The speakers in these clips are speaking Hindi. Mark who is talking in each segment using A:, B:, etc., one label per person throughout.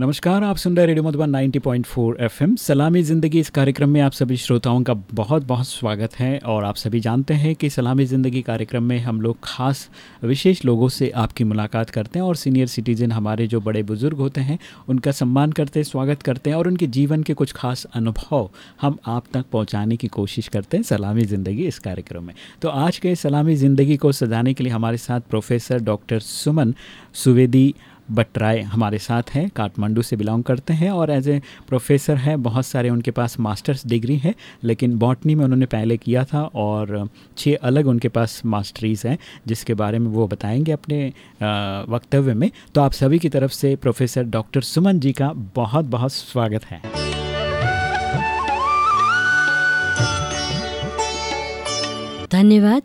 A: नमस्कार, आप सुन रहे रेडियो मधुबन 90.4 एफएम। सलामी ज़िंदगी इस कार्यक्रम में आप सभी श्रोताओं का बहुत बहुत स्वागत है और आप सभी जानते हैं कि सलामी ज़िंदगी कार्यक्रम में हम लोग खास विशेष लोगों से आपकी मुलाकात करते हैं और सीनियर सिटीज़न हमारे जो बड़े बुज़ुर्ग होते हैं, उनका सम्मान करते स्वागत करते हैं और उनके जीवन के कुछ खास अनुभव हम आप तक पहुँचाने की कोशिश करते हैं सलामी ज़िंदगी इस कार्यक्रम में। तो आज के सलामी ज़िंदगी को सजाने के लिए हमारे साथ प्रोफेसर डॉक्टर सुमन सुवेदी बट्राय हमारे साथ हैं काठमांडू से बिलोंग करते हैं और एज ए प्रोफेसर हैं बहुत सारे उनके पास मास्टर्स डिग्री है लेकिन बॉटनी में उन्होंने पहले किया था और छः अलग उनके पास मास्टरीज़ हैं जिसके बारे में वो बताएँगे अपने वक्तव्य में। तो आप सभी की तरफ़ से प्रोफेसर डॉक्टर सुमन जी का बहुत बहुत स्वागत है।
B: धन्यवाद।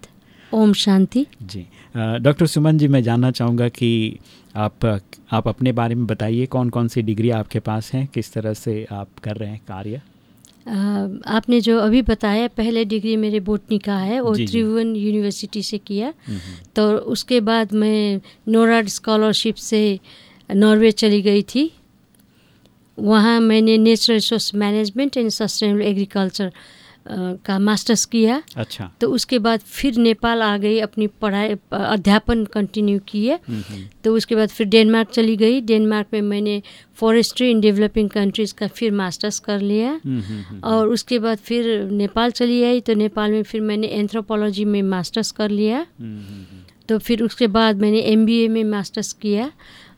B: ओम शांति।
A: जी डॉक्टर सुमन जी मैं जानना चाहूँगा कि आप आप अपने बारे में बताइए कौन कौन सी डिग्री आपके पास हैं किस तरह से आप कर रहे हैं कार्य?
B: आपने जो अभी बताया पहले डिग्री मेरे बोटनी का है और त्रिभुवन यूनिवर्सिटी से किया। तो उसके बाद मैं नोराड स्कॉलरशिप से नॉर्वे चली गई थी। वहाँ मैंने natural resource management and sustainable agriculture का मास्टर्स किया।
A: अच्छा।
B: तो उसके बाद फिर नेपाल आ गई अपनी पढ़ाई अध्यापन कंटिन्यू किए। तो उसके बाद फिर डेनमार्क चली गई। डेनमार्क में मैंने फॉरेस्ट्री इन डेवलपिंग कंट्रीज़ का फिर मास्टर्स कर लिया। और उसके बाद फिर नेपाल चली आई। तो नेपाल में फिर मैंने एंथ्रोपोलॉजी में मास्टर्स कर लिया। तो फिर उसके बाद मैंने एमबीए में मास्टर्स किया।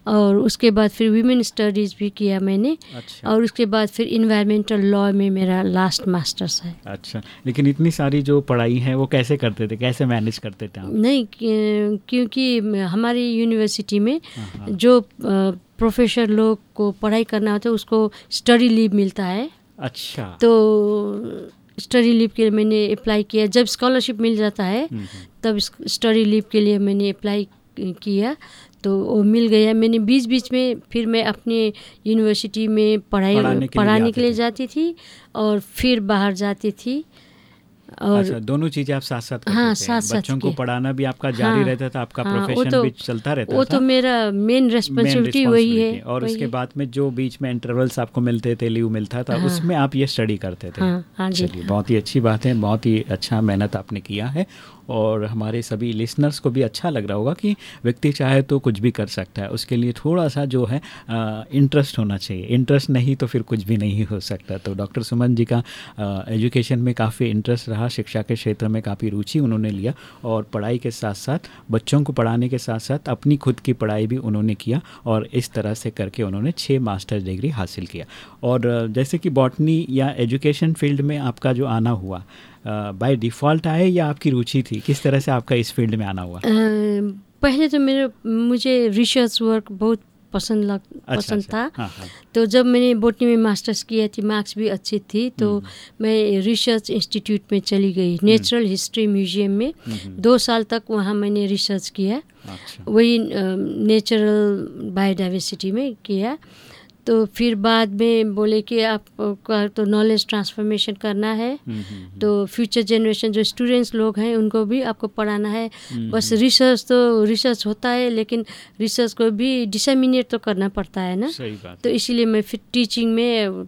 B: और उसके बाद फिर वीमेन स्टडीज़ भी किया मैंने। अच्छा। और उसके बाद फिर इन्वायरमेंटल लॉ में मेरा लास्ट मास्टर्स है।
A: अच्छा लेकिन इतनी सारी जो पढ़ाई है वो कैसे करते थे? कैसे मैनेज करते थे आप?
B: नहीं क्योंकि हमारी यूनिवर्सिटी में हाँ। जो प्रोफेसर लोग को पढ़ाई करना होता है उसको स्टडी लीव मिलता है।
A: अच्छा।
B: तो स्टडी लीव के लिए मैंने अप्लाई किया। जब स्कॉलरशिप मिल जाता है हम्म, हम्म। तब स्टडी लीव के लिए मैंने अप्लाई किया। तो वो मिल गया मैंने बीच बीच में फिर मैं अपने यूनिवर्सिटी में पढ़ाई पढ़ाने के, पढ़ाने लिए, के लिए जाती थी और फिर बाहर जाती थी
A: और अच्छा, दोनों चीज़ें आप साथ साथ
B: हाँ साथ साथ
A: बच्चों को पढ़ाना भी आपका जारी
B: हाँ,
A: रहता था आपका हाँ, प्रोफेशन तो, भी चलता रहता
B: वो था। वो तो मेरा मेन रेस्पॉन्सिबिलिटी वही है
A: और
B: वही
A: उसके बाद में जो बीच में इंटरवल्स आपको मिलते थे लीव मिलता था हाँ, उसमें आप ये स्टडी करते थे।
B: हाँ, हाँ
A: चलिए बहुत ही अच्छी बात है बहुत ही अच्छा मेहनत आपने किया है और हमारे सभी लिसनर्स को भी अच्छा लग रहा होगा कि व्यक्ति चाहे तो कुछ भी कर सकता है। उसके लिए थोड़ा सा जो है इंटरेस्ट होना चाहिए। इंटरेस्ट नहीं तो फिर कुछ भी नहीं हो सकता। तो डॉक्टर सुमन जी का एजुकेशन में काफ़ी इंटरेस्ट रहा, शिक्षा के क्षेत्र में काफ़ी रुचि उन्होंने लिया और पढ़ाई के साथ साथ बच्चों को पढ़ाने के साथ साथ अपनी खुद की पढ़ाई भी उन्होंने किया और इस तरह से करके उन्होंने छः मास्टर डिग्री हासिल किया। और जैसे कि बॉटनी या एजुकेशन फ़ील्ड में आपका जो आना हुआ बाय डिफ़ॉल्ट आए या आपकी रुचि थी किस तरह से आपका इस फ़ील्ड में आना हुआ
B: पहले तो मेरे मुझे रिसर्च वर्क बहुत पसंद लग अच्छा, पसंद अच्छा, था हाँ, हाँ. तो जब मैंने बोटनी में मास्टर्स किया थी मार्क्स भी अच्छी थी तो हम्म। मैं रिसर्च इंस्टीट्यूट में चली गई नेचुरल हिस्ट्री म्यूज़ियम में हम्म। दो साल तक वहाँ मैंने रिसर्च किया अच्छा। वही नेचुरल बायोडाइवर्सिटी में किया तो फिर बाद में बोले कि आपका तो नॉलेज ट्रांसफॉर्मेशन करना है। हम्म, हम्म, हम्म। तो फ्यूचर जनरेशन जो स्टूडेंट्स लोग हैं उनको भी आपको पढ़ाना है। बस रिसर्च तो रिसर्च होता है लेकिन रिसर्च को भी डिसमिनेट तो करना पड़ता है ना। तो इसीलिए मैं फिर टीचिंग में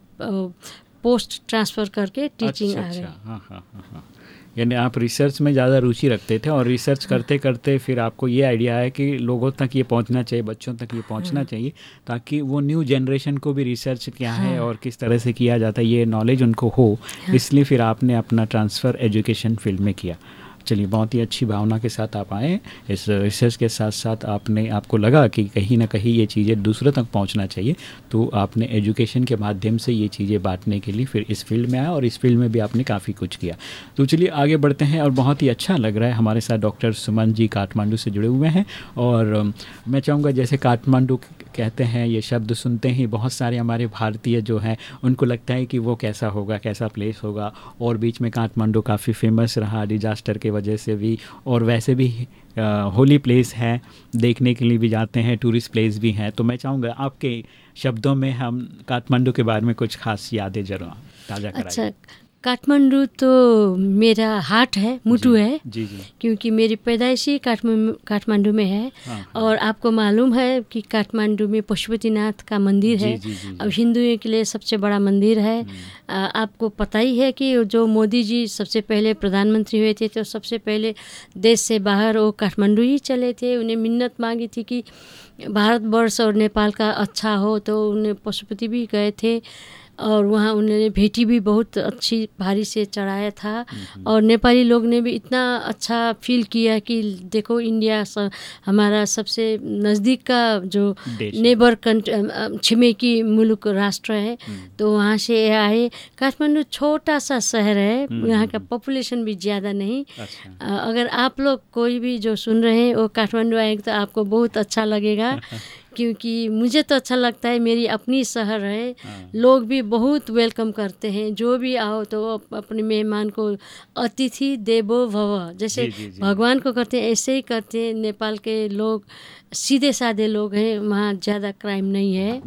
B: पोस्ट ट्रांसफ़र करके टीचिंग अच्छा, आ गई अच्छा,
A: यानी आप रिसर्च में ज़्यादा रुचि रखते थे और रिसर्च करते करते फिर आपको ये आइडिया है कि लोगों तक ये पहुँचना चाहिए बच्चों तक ये पहुँचना हाँ। चाहिए ताकि वो न्यू जनरेशन को भी रिसर्च क्या है हाँ। और किस तरह से किया जाता है ये नॉलेज उनको हो हाँ। इसलिए फिर आपने अपना ट्रांसफ़र एजुकेशन फ़ील्ड में किया चलिए, बहुत ही अच्छी भावना के साथ आप आए। इस रिसर्च के साथ साथ आपने, आपको लगा कि कहीं ना कहीं ये चीज़ें दूसरों तक पहुँचना चाहिए तो आपने एजुकेशन के माध्यम से ये चीज़ें बांटने के लिए फिर इस फ़ील्ड में आया और इस फ़ील्ड में भी आपने काफ़ी कुछ किया। तो चलिए, आगे बढ़ते हैं और बहुत ही अच्छा लग रहा है हमारे साथ डॉक्टर सुमन जी काठमांडू से जुड़े हुए हैं और मैं चाहूँगा जैसे काठमांडू कहते हैं, ये शब्द सुनते ही बहुत सारे हमारे भारतीय जो हैं, उनको लगता है कि वो कैसा होगा, कैसा प्लेस होगा और बीच में काठमांडू काफ़ी फ़ेमस रहा डिजास्टर के वजह से भी और वैसे भी होली प्लेस है, देखने के लिए भी जाते हैं टूरिस्ट प्लेस भी हैं। तो मैं चाहूँगा आपके शब्दों में हम काठमांडू के बारे में कुछ खास यादें ज़रूर ताज़ा
B: अच्छा काठमांडू तो मेरा हार्ट है मुटु है
A: जी जी।
B: क्योंकि मेरी पैदाइशी काठमांडू में है। हाँ, हाँ, और आपको मालूम है कि काठमांडू में पशुपतिनाथ का मंदिर है। जी, जी, अब हिंदुओं के लिए सबसे बड़ा मंदिर है। हम्म। आपको पता ही है कि जो मोदी जी सबसे पहले प्रधानमंत्री हुए थे तो सबसे पहले देश से बाहर वो काठमांडू ही चले थे। उन्हें मिन्नत मांगी थी कि भारतवर्ष और नेपाल का अच्छा हो तो उन्हें पशुपति भी गए थे। और वहाँ उन्होंने भेटी भी बहुत अच्छी भारी से चढ़ाया था। और नेपाली लोग ने भी इतना अच्छा फील किया कि देखो इंडिया स, हमारा सबसे नज़दीक का जो नेबर छिमेकी मुल्क राष्ट्र है तो वहाँ से आए। काठमांडू छोटा सा शहर है यहाँ का पॉपुलेशन भी ज़्यादा नहीं। अच्छा। अगर आप लोग कोई भी जो सुन रहे हैं वो काठमांडू आएँगे तो आपको बहुत अच्छा लगेगा। क्योंकि मुझे तो अच्छा लगता है मेरी अपनी शहर है हाँ। लोग भी बहुत वेलकम करते हैं जो भी आओ तो अपने मेहमान को अतिथि देवो भव जैसे जी, जी, जी। भगवान को करते हैं ऐसे ही करते हैं नेपाल के लोग सीधे साधे लोग हैं वहाँ ज़्यादा क्राइम नहीं है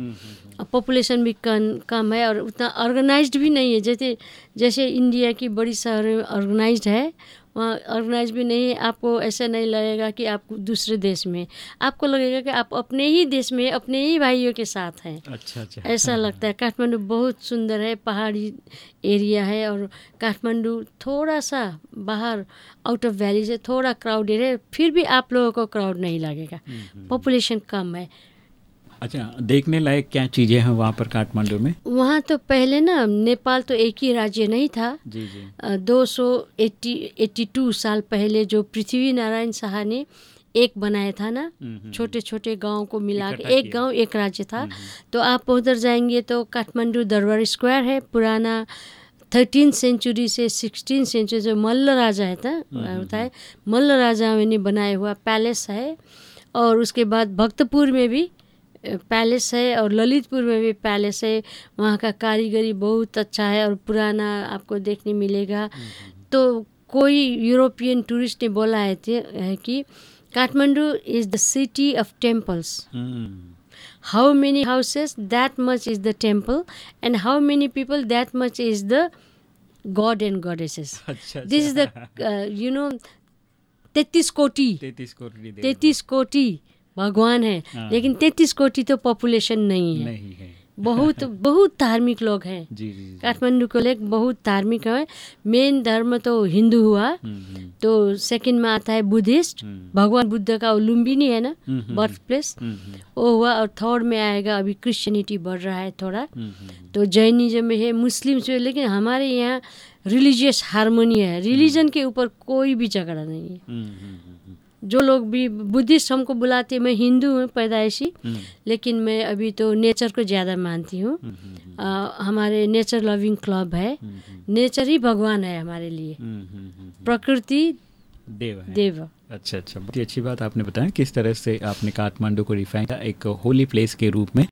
B: पॉपुलेशन हम्म, हम्म, हम्म। भी कम कम है और उतना ऑर्गेनाइज्ड भी नहीं है जैसे जैसे इंडिया की बड़ी शहर ऑर्गेनाइज्ड है वहाँ ऑर्गेनाइज भी नहीं आपको ऐसा नहीं लगेगा कि आप दूसरे देश में आपको लगेगा कि आप अपने ही देश में अपने ही भाइयों के साथ हैं।
A: अच्छा अच्छा।
B: ऐसा लगता है। काठमांडू बहुत सुंदर है पहाड़ी एरिया है और काठमांडू थोड़ा सा बाहर आउट ऑफ़ वैली से थोड़ा क्राउडेड है फिर भी आप लोगों को क्राउड नहीं लगेगा। पॉपुलेशन हम्म, हम्म। कम है।
A: अच्छा देखने लायक क्या चीज़ें हैं वहाँ पर काठमांडू में?
B: वहाँ तो पहले ना नेपाल तो एक ही राज्य नहीं था।
A: जी जी।
B: दो सौ एट्टी एट्टी टू साल पहले जो पृथ्वी नारायण शाह ने एक बनाया था ना हम्म, हम्म, छोटे हम्म। छोटे गाँव को मिला के एक गाँव एक राज्य था। तो आप उधर जाएँगे तो काठमांडू दरबार स्क्वायर है पुराना थर्टीन सेंचुरी से सिक्सटीन सेंचुरी जो मल्ल राजा है था होता है मल्ल राजा ने बनाया हुआ पैलेस है। और उसके बाद भक्तपुर में भी पैलेस है और ललितपुर में भी पैलेस है। वहाँ का कारीगरी बहुत अच्छा है और पुराना आपको देखने मिलेगा। तो कोई यूरोपियन टूरिस्ट ने बोला है, है कि Kathmandu is the city of temples how many houses that much is the temple and how many people that much is the god and goddesses this is the you know तैतीस कोटी। तैतीस कोटि। भगवान है। हाँ। लेकिन तैतीस कोटि तो पॉपुलेशन नहीं है,
A: नहीं है।
B: बहुत बहुत धार्मिक लोग हैं।
A: काठमांडू
B: को लेकर बहुत धार्मिक है। मेन धर्म तो हिंदू हुआ। हम्म, हम्म। तो सेकंड में आता है बुद्धिस्ट हम्म। भगवान बुद्ध का लुम्बिनी है ना? बर्थ प्लेस वो हुआ और थर्ड में आएगा। अभी क्रिश्चियनिटी बढ़ रहा है थोड़ा। तो जैनिज्म है मुस्लिम से लेकिन हमारे यहाँ रिलीजियस हारमोनी है। रिलीजन के ऊपर कोई भी झगड़ा नहीं है। जो लोग भी बुद्धिस्ट हमको बुलाते मैं हिंदू हूँ पैदाइशी हम्म। लेकिन मैं अभी तो नेचर को ज़्यादा मानती हूँ। हम्म, हम्म, हमारे नेचर लविंग क्लब है। नेचर ही भगवान है हमारे लिए। प्रकृति
A: देव है।
B: देव।
A: अच्छा अच्छा। बहुत ही अच्छी बात आपने बताया किस तरह से आपने काठमांडू को रिफाइन एक होली प्लेस के रूप में।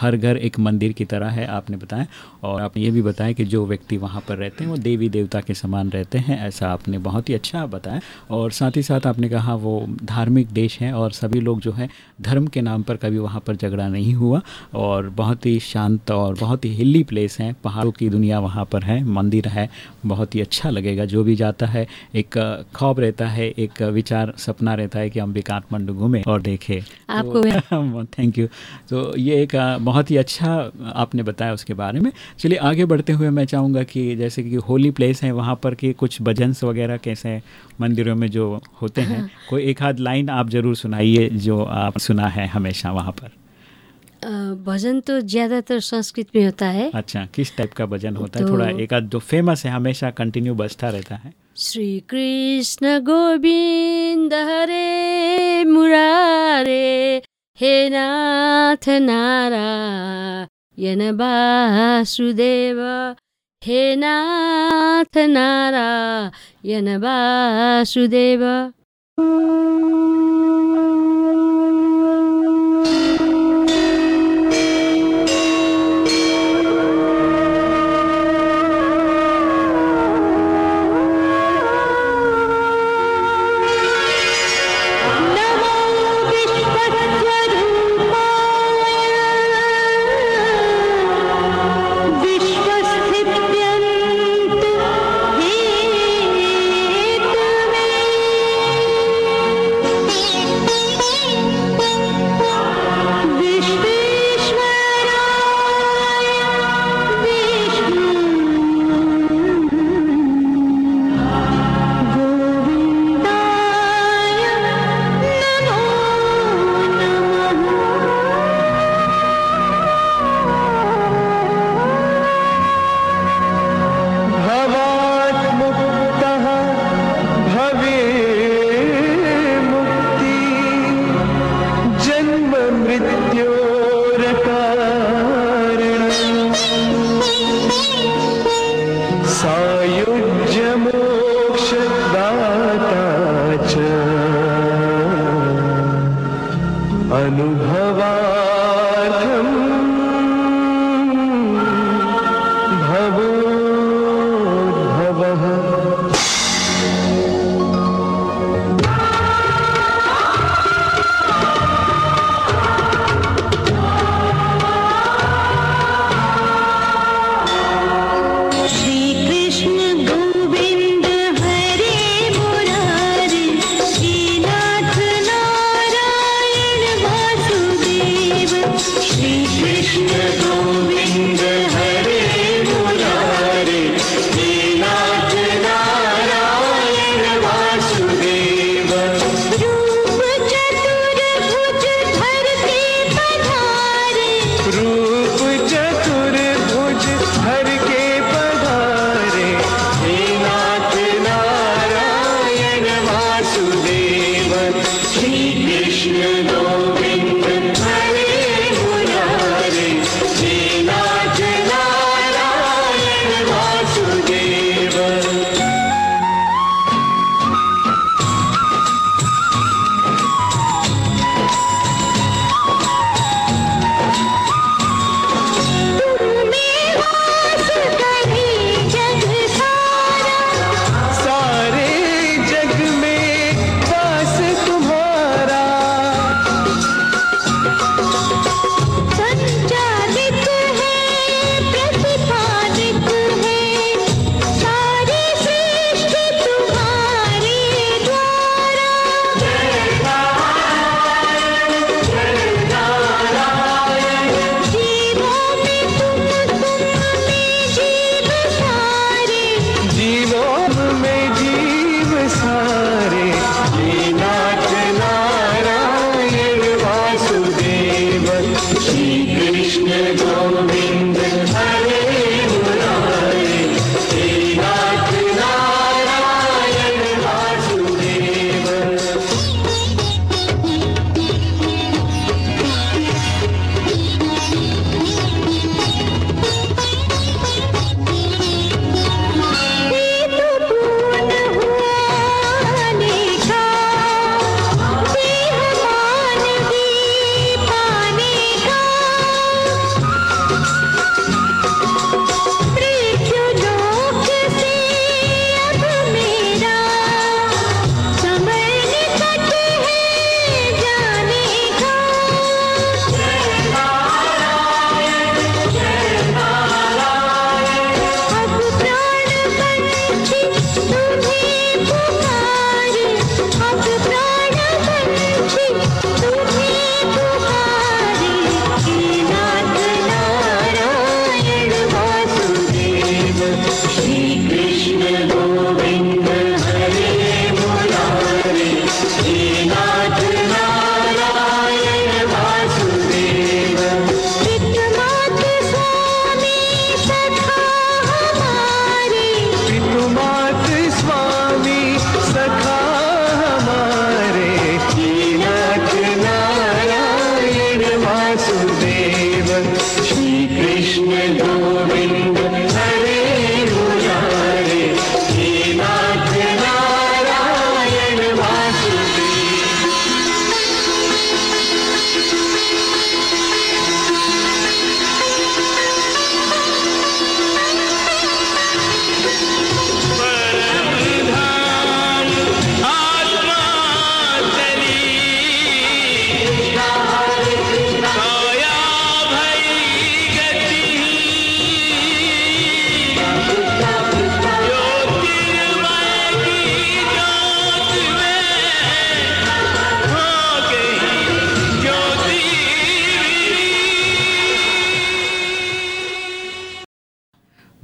A: हर घर एक मंदिर की तरह है आपने बताया। और आपने ये भी बताया कि जो व्यक्ति वहाँ पर रहते हैं वो देवी देवता के समान रहते हैं ऐसा आपने बहुत ही अच्छा बताया। और साथ ही साथ आपने कहा वो धार्मिक देश है और सभी लोग जो है धर्म के नाम पर कभी वहाँ पर झगड़ा नहीं हुआ। और बहुत ही शांत और बहुत ही हिली प्लेस है पहाड़ों की दुनिया वहाँ पर है मंदिर है बहुत ही अच्छा लगेगा। जो भी जाता है एक खौब रहता है एक विचार सपना रहता है कि हम भी काठमांडू घूमें और देखें।
B: आपको
A: थैंक यू। तो ये एक बहुत ही अच्छा आपने बताया उसके बारे में। चलिए आगे बढ़ते हुए मैं चाहूँगा कि जैसे कि होली प्लेस है वहाँ पर के कुछ भजन्स वगैरह कैसे मंदिरों में जो होते हैं हाँ। कोई एक आध लाइन आप ज़रूर सुनाइए जो आप सुना है हमेशा वहाँ पर।
B: भजन तो ज़्यादातर संस्कृत में होता है।
A: अच्छा किस टाइप का भजन होता तो, है थोड़ा एक आध जो फ़ेमस है हमेशा कंटिन्यू बजता रहता है।
B: श्री कृष्ण गोविंद हरे मुरारे। हे नाथ नारायण वासुदेव हे नाथ नारायण वासुदेव।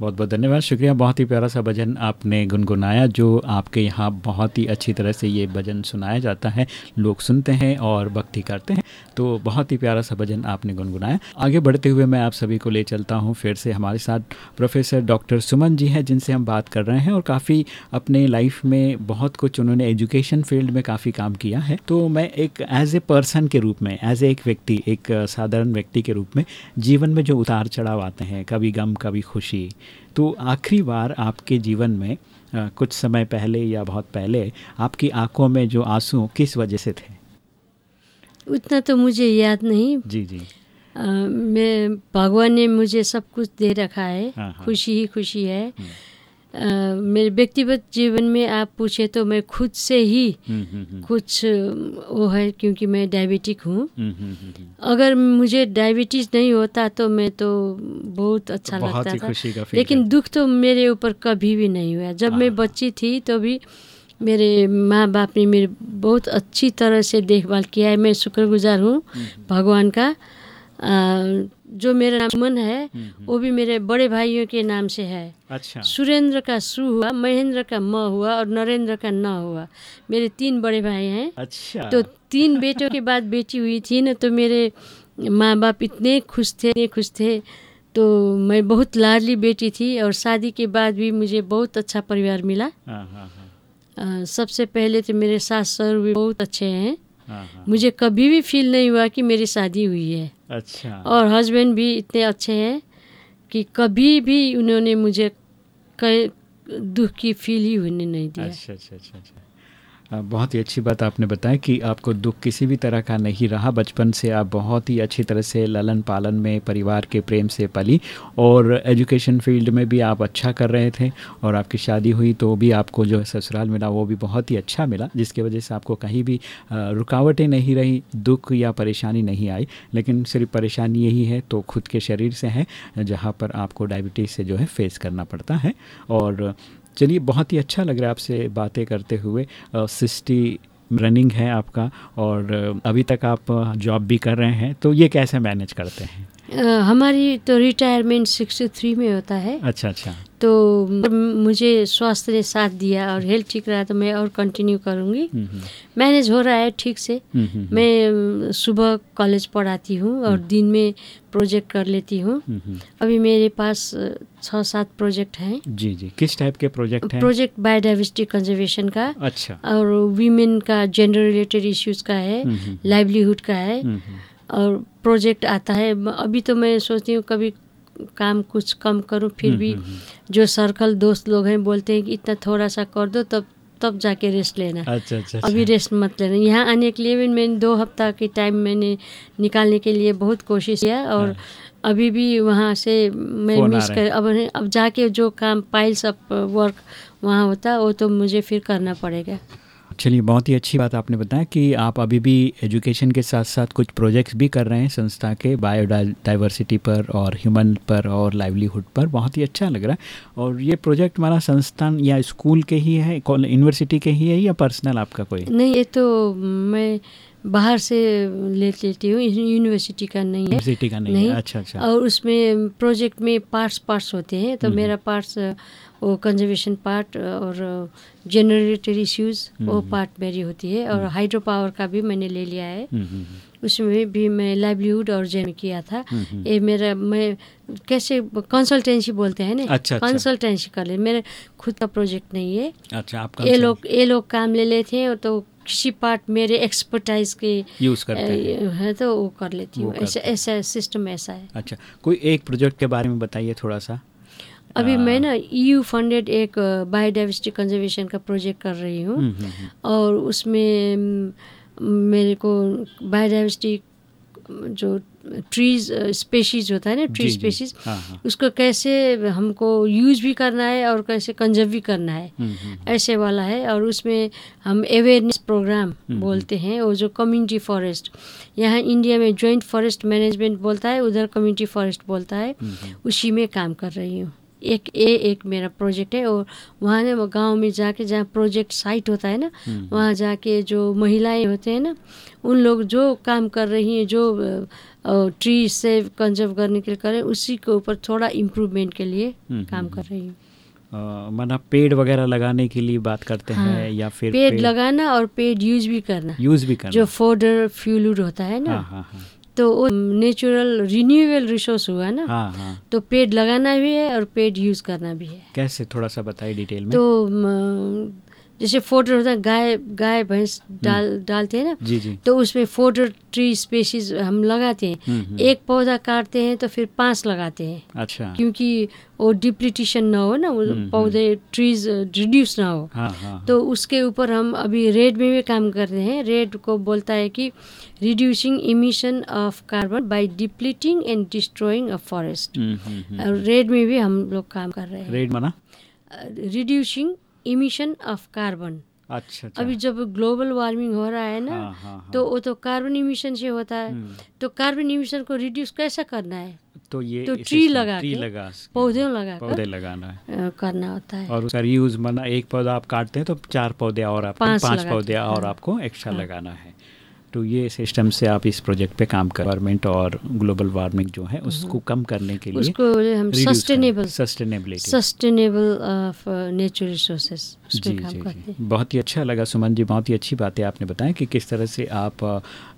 A: बहुत बहुत धन्यवाद। शुक्रिया, बहुत ही प्यारा सा भजन आपने गुनगुनाया, जो आपके यहाँ बहुत ही अच्छी तरह से ये भजन सुनाया जाता है। लोग सुनते हैं और भक्ति करते हैं तो बहुत ही प्यारा सा भजन आपने गुनगुनाया। आगे बढ़ते हुए मैं आप सभी को ले चलता हूँ फिर से। हमारे साथ प्रोफेसर डॉक्टर सुमन जी हैं, जिनसे हम बात कर रहे हैं और काफ़ी अपने लाइफ में बहुत कुछ उन्होंने एजुकेशन फ़ील्ड में काफ़ी काम किया है। तो मैं एक एज ए पर्सन के रूप में एज ए एक व्यक्ति, एक साधारण व्यक्ति के रूप में जीवन में जो उतार चढ़ाव आते हैं, कभी गम, कभी खुशी तो आखिरी बार आपके जीवन में आ, कुछ समय पहले या बहुत पहले आपकी आँखों में जो आँसू किस वजह से थे?
B: उतना तो मुझे याद नहीं।
A: जी जी।
B: आ, मैं भगवान ने मुझे सब कुछ दे रखा है। हाँ, हाँ। खुशी ही खुशी है। हम्म। मेरे व्यक्तिगत जीवन में आप पूछे तो मैं खुद से ही हम्म, हम्म, हम्म। कुछ वो है क्योंकि मैं डायबिटिक हूँ। अगर मुझे डायबिटीज़ नहीं होता तो मैं तो बहुत अच्छा
A: तो
B: लगता था। लेकिन दुख तो मेरे ऊपर कभी भी नहीं हुआ। जब मैं हाँ। बच्ची थी तो भी मेरे माँ बाप ने मेरे बहुत अच्छी तरह से देखभाल किया है। मैं शुक्रगुजार हूँ भगवान का। जो मेरा नाम मन है हम्म, हम्म। वो भी मेरे बड़े भाइयों के नाम से है।
A: अच्छा।
B: सुरेंद्र का सु हुआ महेंद्र का म हुआ और नरेंद्र का न हुआ। मेरे तीन बड़े भाई हैं।
A: अच्छा।
B: तो तीन बेटों के बाद बेटी हुई थी ना तो मेरे माँ बाप इतने खुश थे इतने खुश थे। तो मैं बहुत लाडली बेटी थी और शादी के बाद भी मुझे बहुत अच्छा परिवार मिला। हाँ, हाँ, हाँ। सबसे पहले तो मेरे सास सर भी बहुत अच्छे हैं। मुझे कभी भी फील नहीं हुआ कि मेरी शादी हुई है।
A: अच्छा
B: और हस्बैंड भी इतने अच्छे हैं कि कभी भी उन्होंने मुझे दुख की फील ही होने नहीं दिया
A: अच्छा अच्छा अच्छा, अच्छा। बहुत ही अच्छी बात आपने बताया कि आपको दुख किसी भी तरह का नहीं रहा। बचपन से आप बहुत ही अच्छी तरह से ललन पालन में, परिवार के प्रेम से पली और एजुकेशन फ़ील्ड में भी आप अच्छा कर रहे थे और आपकी शादी हुई तो भी आपको जो ससुराल मिला वो भी बहुत ही अच्छा मिला, जिसकी वजह से आपको कहीं भी रुकावटें नहीं रही, दुख या परेशानी नहीं आई। लेकिन सिर्फ़ परेशानी यही है तो खुद के शरीर से है, जहाँ पर आपको डायबिटीज़ से जो है फेस करना पड़ता है। और चलिए, बहुत ही अच्छा लग रहा है आपसे बातें करते हुए। सिस्टी रनिंग है आपका और अभी तक आप जॉब भी कर रहे हैं तो ये कैसे मैनेज करते हैं?
B: हमारी तो रिटायरमेंट सिक्सटी थ्री में होता है।
A: अच्छा अच्छा।
B: तो मुझे स्वास्थ्य ने साथ दिया और हेल्थ ठीक रहा तो मैं और कंटिन्यू करूँगी। हम्म, हम्म। मैनेज हो रहा है ठीक से। हम्म, मैं सुबह कॉलेज पढ़ाती हूँ और दिन में प्रोजेक्ट कर लेती हूँ। अभी मेरे पास छः सात प्रोजेक्ट हैं।
A: जी जी। किस टाइप के प्रोजेक्ट हैं?
B: प्रोजेक्ट बायोडाइवर्सिटी कंजर्वेशन का
A: अच्छा।
B: और वीमेन का जेंडर रिलेटेड इश्यूज़ का है। लाइवलीहुड का है। और प्रोजेक्ट आता है अभी तो मैं सोचती हूँ कभी काम कुछ कम करूँ फिर हम्म, भी हम्म, हम्म। जो सर्कल दोस्त लोग हैं बोलते हैं कि इतना थोड़ा सा कर दो तब तब जाके रेस्ट लेना
A: अच्छा, अच्छा,
B: अभी रेस्ट अच्छा। मत लेना यहाँ आने के लिए भी मैंने दो हफ़्ता की टाइम मैंने निकालने के लिए बहुत कोशिश किया और हाँ। अभी भी वहाँ से मैं मिस कर अब अब जाके जो काम पाइल्स अप वर्क वहाँ होता वो तो मुझे फिर करना पड़ेगा
A: चलिए बहुत ही अच्छी बात आपने बताया कि आप अभी भी एजुकेशन के साथ साथ कुछ प्रोजेक्ट्स भी कर रहे हैं संस्था के बायोडाइवर्सिटी पर और ह्यूमन पर और लाइवलीहुड पर। बहुत ही अच्छा लग रहा है। और ये प्रोजेक्ट हमारा संस्थान या स्कूल के ही है यूनिवर्सिटी के ही है या पर्सनल आपका कोई?
B: नहीं ये तो मैं बाहर से ले लेती हूँ यूनिवर्सिटी का नहीं है।
A: यूनिवर्सिटी का नहीं, नहीं। है अच्छा अच्छा।
B: और उसमें प्रोजेक्ट में पार्ट्स पार्ट्स होते हैं तो हम्म, मेरा पार्ट्स वो कंजर्वेशन पार्ट और जनरेटर इश्यूज़ वो पार्ट हम्म, मेरी होती है। और हाइड्रो हम्म। पावर का भी मैंने ले लिया है। उसमें भी मैं लाइवलीहुड और जेम किया था। ये मेरा मैं कैसे कंसल्टेंसी बोलते हैं ना?
A: अच्छा,
B: कंसल्टेंसी अच्छा। कर ले। मेरे खुद का प्रोजेक्ट नहीं है।
A: अच्छा आप
B: ये लोग ये लोग काम ले लेते हैं तो किसी पार्ट मेरे एक्सपर्टाइज के
A: यूज़ करते
B: हैं। है तो वो कर लेती हूँ। ऐसा ऐसा सिस्टम ऐसा है।
A: अच्छा कोई एक प्रोजेक्ट के बारे में बताइए थोड़ा सा।
B: अभी मैं ना यू फंडेड एक बायोडाइवर्सिटी कंजर्वेशन का प्रोजेक्ट कर रही हूँ। हम्म, हम्म, हम्म। और उसमें मेरे को बायोडाइवर्सिटी जो ट्रीज स्पेशीज होता है ना ट्री स्पेशीज हाँ, हाँ। उसको कैसे हमको यूज़ भी करना है और कैसे कंजर्व भी करना है। ऐसे वाला है। और उसमें हम अवेयरनेस प्रोग्राम बोलते हैं वो जो कम्युनिटी फॉरेस्ट यहाँ इंडिया में जॉइंट फॉरेस्ट मैनेजमेंट बोलता है उधर कम्युनिटी फॉरेस्ट बोलता है। उसी में काम कर रही हूँ। एक ए एक मेरा प्रोजेक्ट है और वहाँ ने गाँव में जाके जहाँ प्रोजेक्ट साइट होता है ना वहाँ जाके जो महिलाएँ होते हैं ना उन लोग जो काम कर रही हैं जो ट्री से कंजर्व करने के लिए करें उसी के ऊपर थोड़ा इम्प्रूवमेंट के लिए काम कर रही हूँ।
A: माना पेड़ वगैरह लगाने के लिए बात करते हाँ, हैं या फिर
B: पेड़, पेड़ लगाना और पेड़ यूज़ भी करना।
A: यूज़ भी करना।
B: जो फोडर फ्यूल होता है ना हाँ, हाँ, हाँ. तो वो नेचुरल रिन्यूएबल रिसोर्स हुआ ना हाँ, हाँ. तो पेड़ लगाना भी है और पेड़ यूज़ करना भी है।
A: कैसे थोड़ा सा बताइए डिटेल में।
B: तो जैसे फोडर होता है गाय गाय भैंस हम्म। डाल डालते हैं ना
A: जी जी।
B: तो उसमें फोडर ट्री स्पेसिस हम लगाते हैं। हम्म, हम्म। एक पौधा काटते हैं तो फिर पाँच लगाते हैं।
A: अच्छा।
B: क्योंकि वो डिप्लीटिशन ना हो ना पौधे ट्रीज रिड्यूस ना हो।
A: हाँ, हाँ,
B: तो उसके ऊपर हम अभी रेड में भी काम कर रहे हैं। रेड को बोलता है कि reducing emission of carbon by depleting and destroying a forest REDD में भी हम लोग काम कर रहे हैं।
A: रेड माना?
B: रिड्यूसिंग इमिशन ऑफ़ कार्बन
A: अच्छा,
B: अभी जब ग्लोबल वार्मिंग हो रहा है ना हाँ, हाँ, हाँ. तो वो तो कार्बन इमिशन से होता है। हम्म। तो कार्बन इमिशन को रिड्यूस कैसा करना है?
A: तो ये
B: तो ट्री लगा
A: ट्री लगा
B: पौधे लगा
A: पौधे लगाना है।
B: करना होता है।
A: और उसका रीयूज माना एक पौधा आप काटते हैं तो चार पौधे और आपको पाँच पौधे और आपको एक्स्ट्रा लगाना है। तो ये सिस्टम से आप इस प्रोजेक्ट पे काम कर गवर्नमेंट और ग्लोबल वार्मिंग जो है उसको हम्म। कम करने के लिए
B: उसको हम sustainable
A: sustainability
B: sustainable natural resources
A: जी जी जी। बहुत ही अच्छा लगा सुमन जी बहुत ही अच्छी बात है आपने बताया कि किस तरह से आप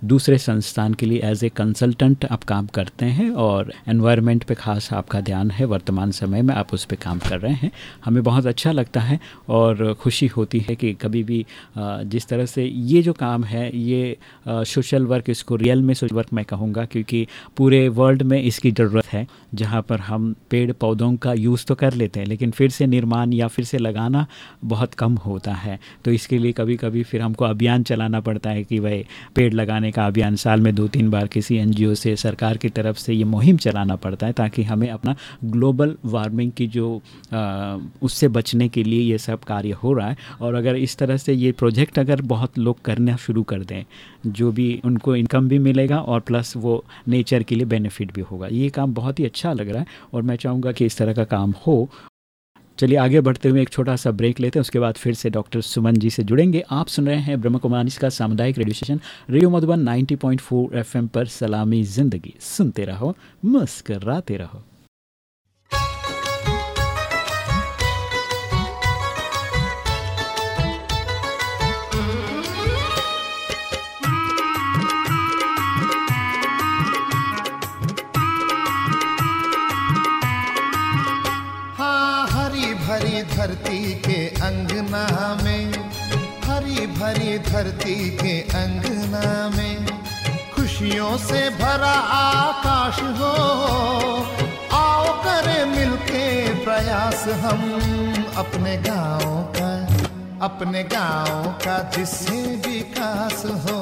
A: दूसरे संस्थान के लिए एज ए कंसल्टेंट आप काम करते हैं और एनवायरनमेंट पे खास आपका ध्यान है वर्तमान समय में आप उस पर काम कर रहे हैं। हमें बहुत अच्छा लगता है और खुशी होती है कि कभी भी जिस तरह से ये जो काम है ये सोशल वर्क इसको रियल में सोशल वर्क मैं कहूँगा, क्योंकि पूरे वर्ल्ड में इसकी ज़रूरत है। जहाँ पर हम पेड़ पौधों का यूज़ तो कर लेते हैं लेकिन फिर से निर्माण या फिर से लगाना बहुत कम होता है। तो इसके लिए कभी कभी फिर हमको अभियान चलाना पड़ता है कि भाई पेड़ लगाने का अभियान साल में दो तीन बार किसी एनजीओ से सरकार की तरफ़ से ये मुहिम चलाना पड़ता है ताकि हमें अपना ग्लोबल वार्मिंग की जो आ, उससे बचने के लिए ये सब कार्य हो रहा है। और अगर इस तरह से ये प्रोजेक्ट अगर बहुत लोग करना शुरू कर दें जो भी उनको इनकम भी मिलेगा और प्लस वो नेचर के लिए बेनिफिट भी होगा। ये काम बहुत ही अच्छा लग रहा है और मैं चाहूँगा कि इस तरह का काम हो। चलिए आगे बढ़ते हुए एक छोटा सा ब्रेक लेते हैं, उसके बाद फिर से डॉक्टर सुमन जी से जुड़ेंगे। आप सुन रहे हैं ब्रह्म कुमारी का सामुदायिक radio station, radio Madhuban 90.4 FM पर सलामी ज़िंदगी। सुनते रहो मस्कर रहो।
C: हरी धरती के अंगना में खुशियों से भरा आकाश हो। आओ करे मिलके प्रयास हम अपने गाँव का, अपने गाँव का जिससे विकास हो।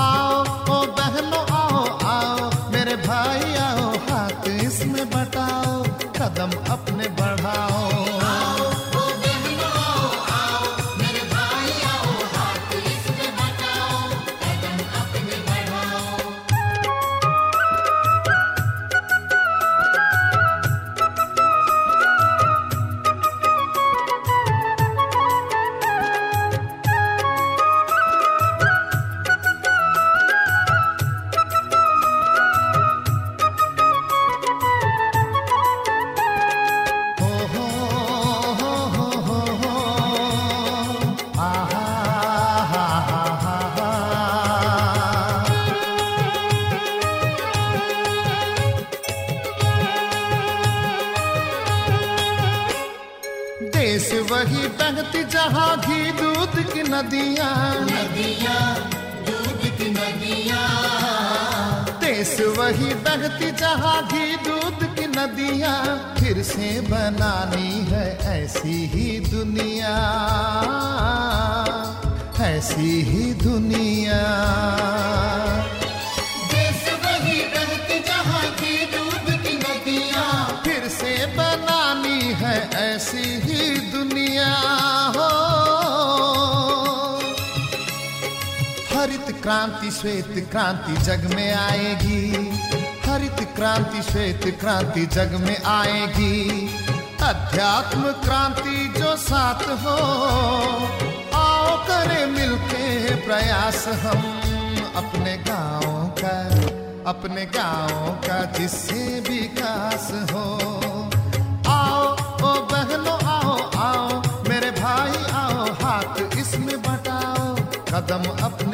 C: आओ, ओ बहनों, आओ आओ, मेरे भाई, आओ, हाथ इसमें नदियाँ।
D: नदियाँ दूध की नदियाँ।
C: देश वही बहती जहाँ घी दूध की नदियाँ। फिर से बनानी है ऐसी ही दुनिया। ऐसी ही दुनिया। फिर से बनानी है ऐसी ही क्रांति, श्वेत क्रांति जग में आएगी। हरित क्रांति, श्वेत क्रांति जग में आएगी। अध्यात्म क्रांति जो साथ हो, आओ करें मिलके प्रयास हम अपने गाँव का, अपने गाँव का जिससे विकास हो। आओ, ओ बहनों, आओ आओ, मेरे भाई, आओ, हाथ इसमें बटाओ, कदम अपने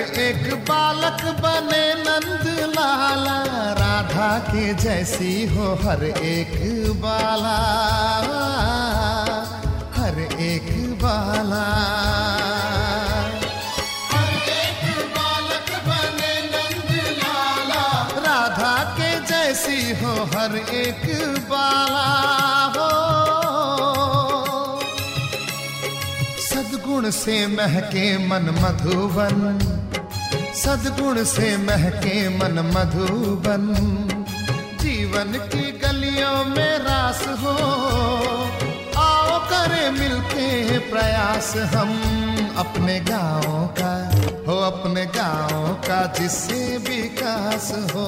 C: एक बालक बने नंद लाला, राधा के जैसी हो हर एक बाला, हर एक बाला। हर एक बालक बने नंद लाला, राधा के जैसी हो हर एक बाला, हो। सदगुण से महके मन मधुबन सदगुण से महके मन मधुबन। जीवन की गलियों में रास हो। आओ करें मिलके प्रयास हम अपने गाँव का, हो अपने गाँव का जिससे विकास हो।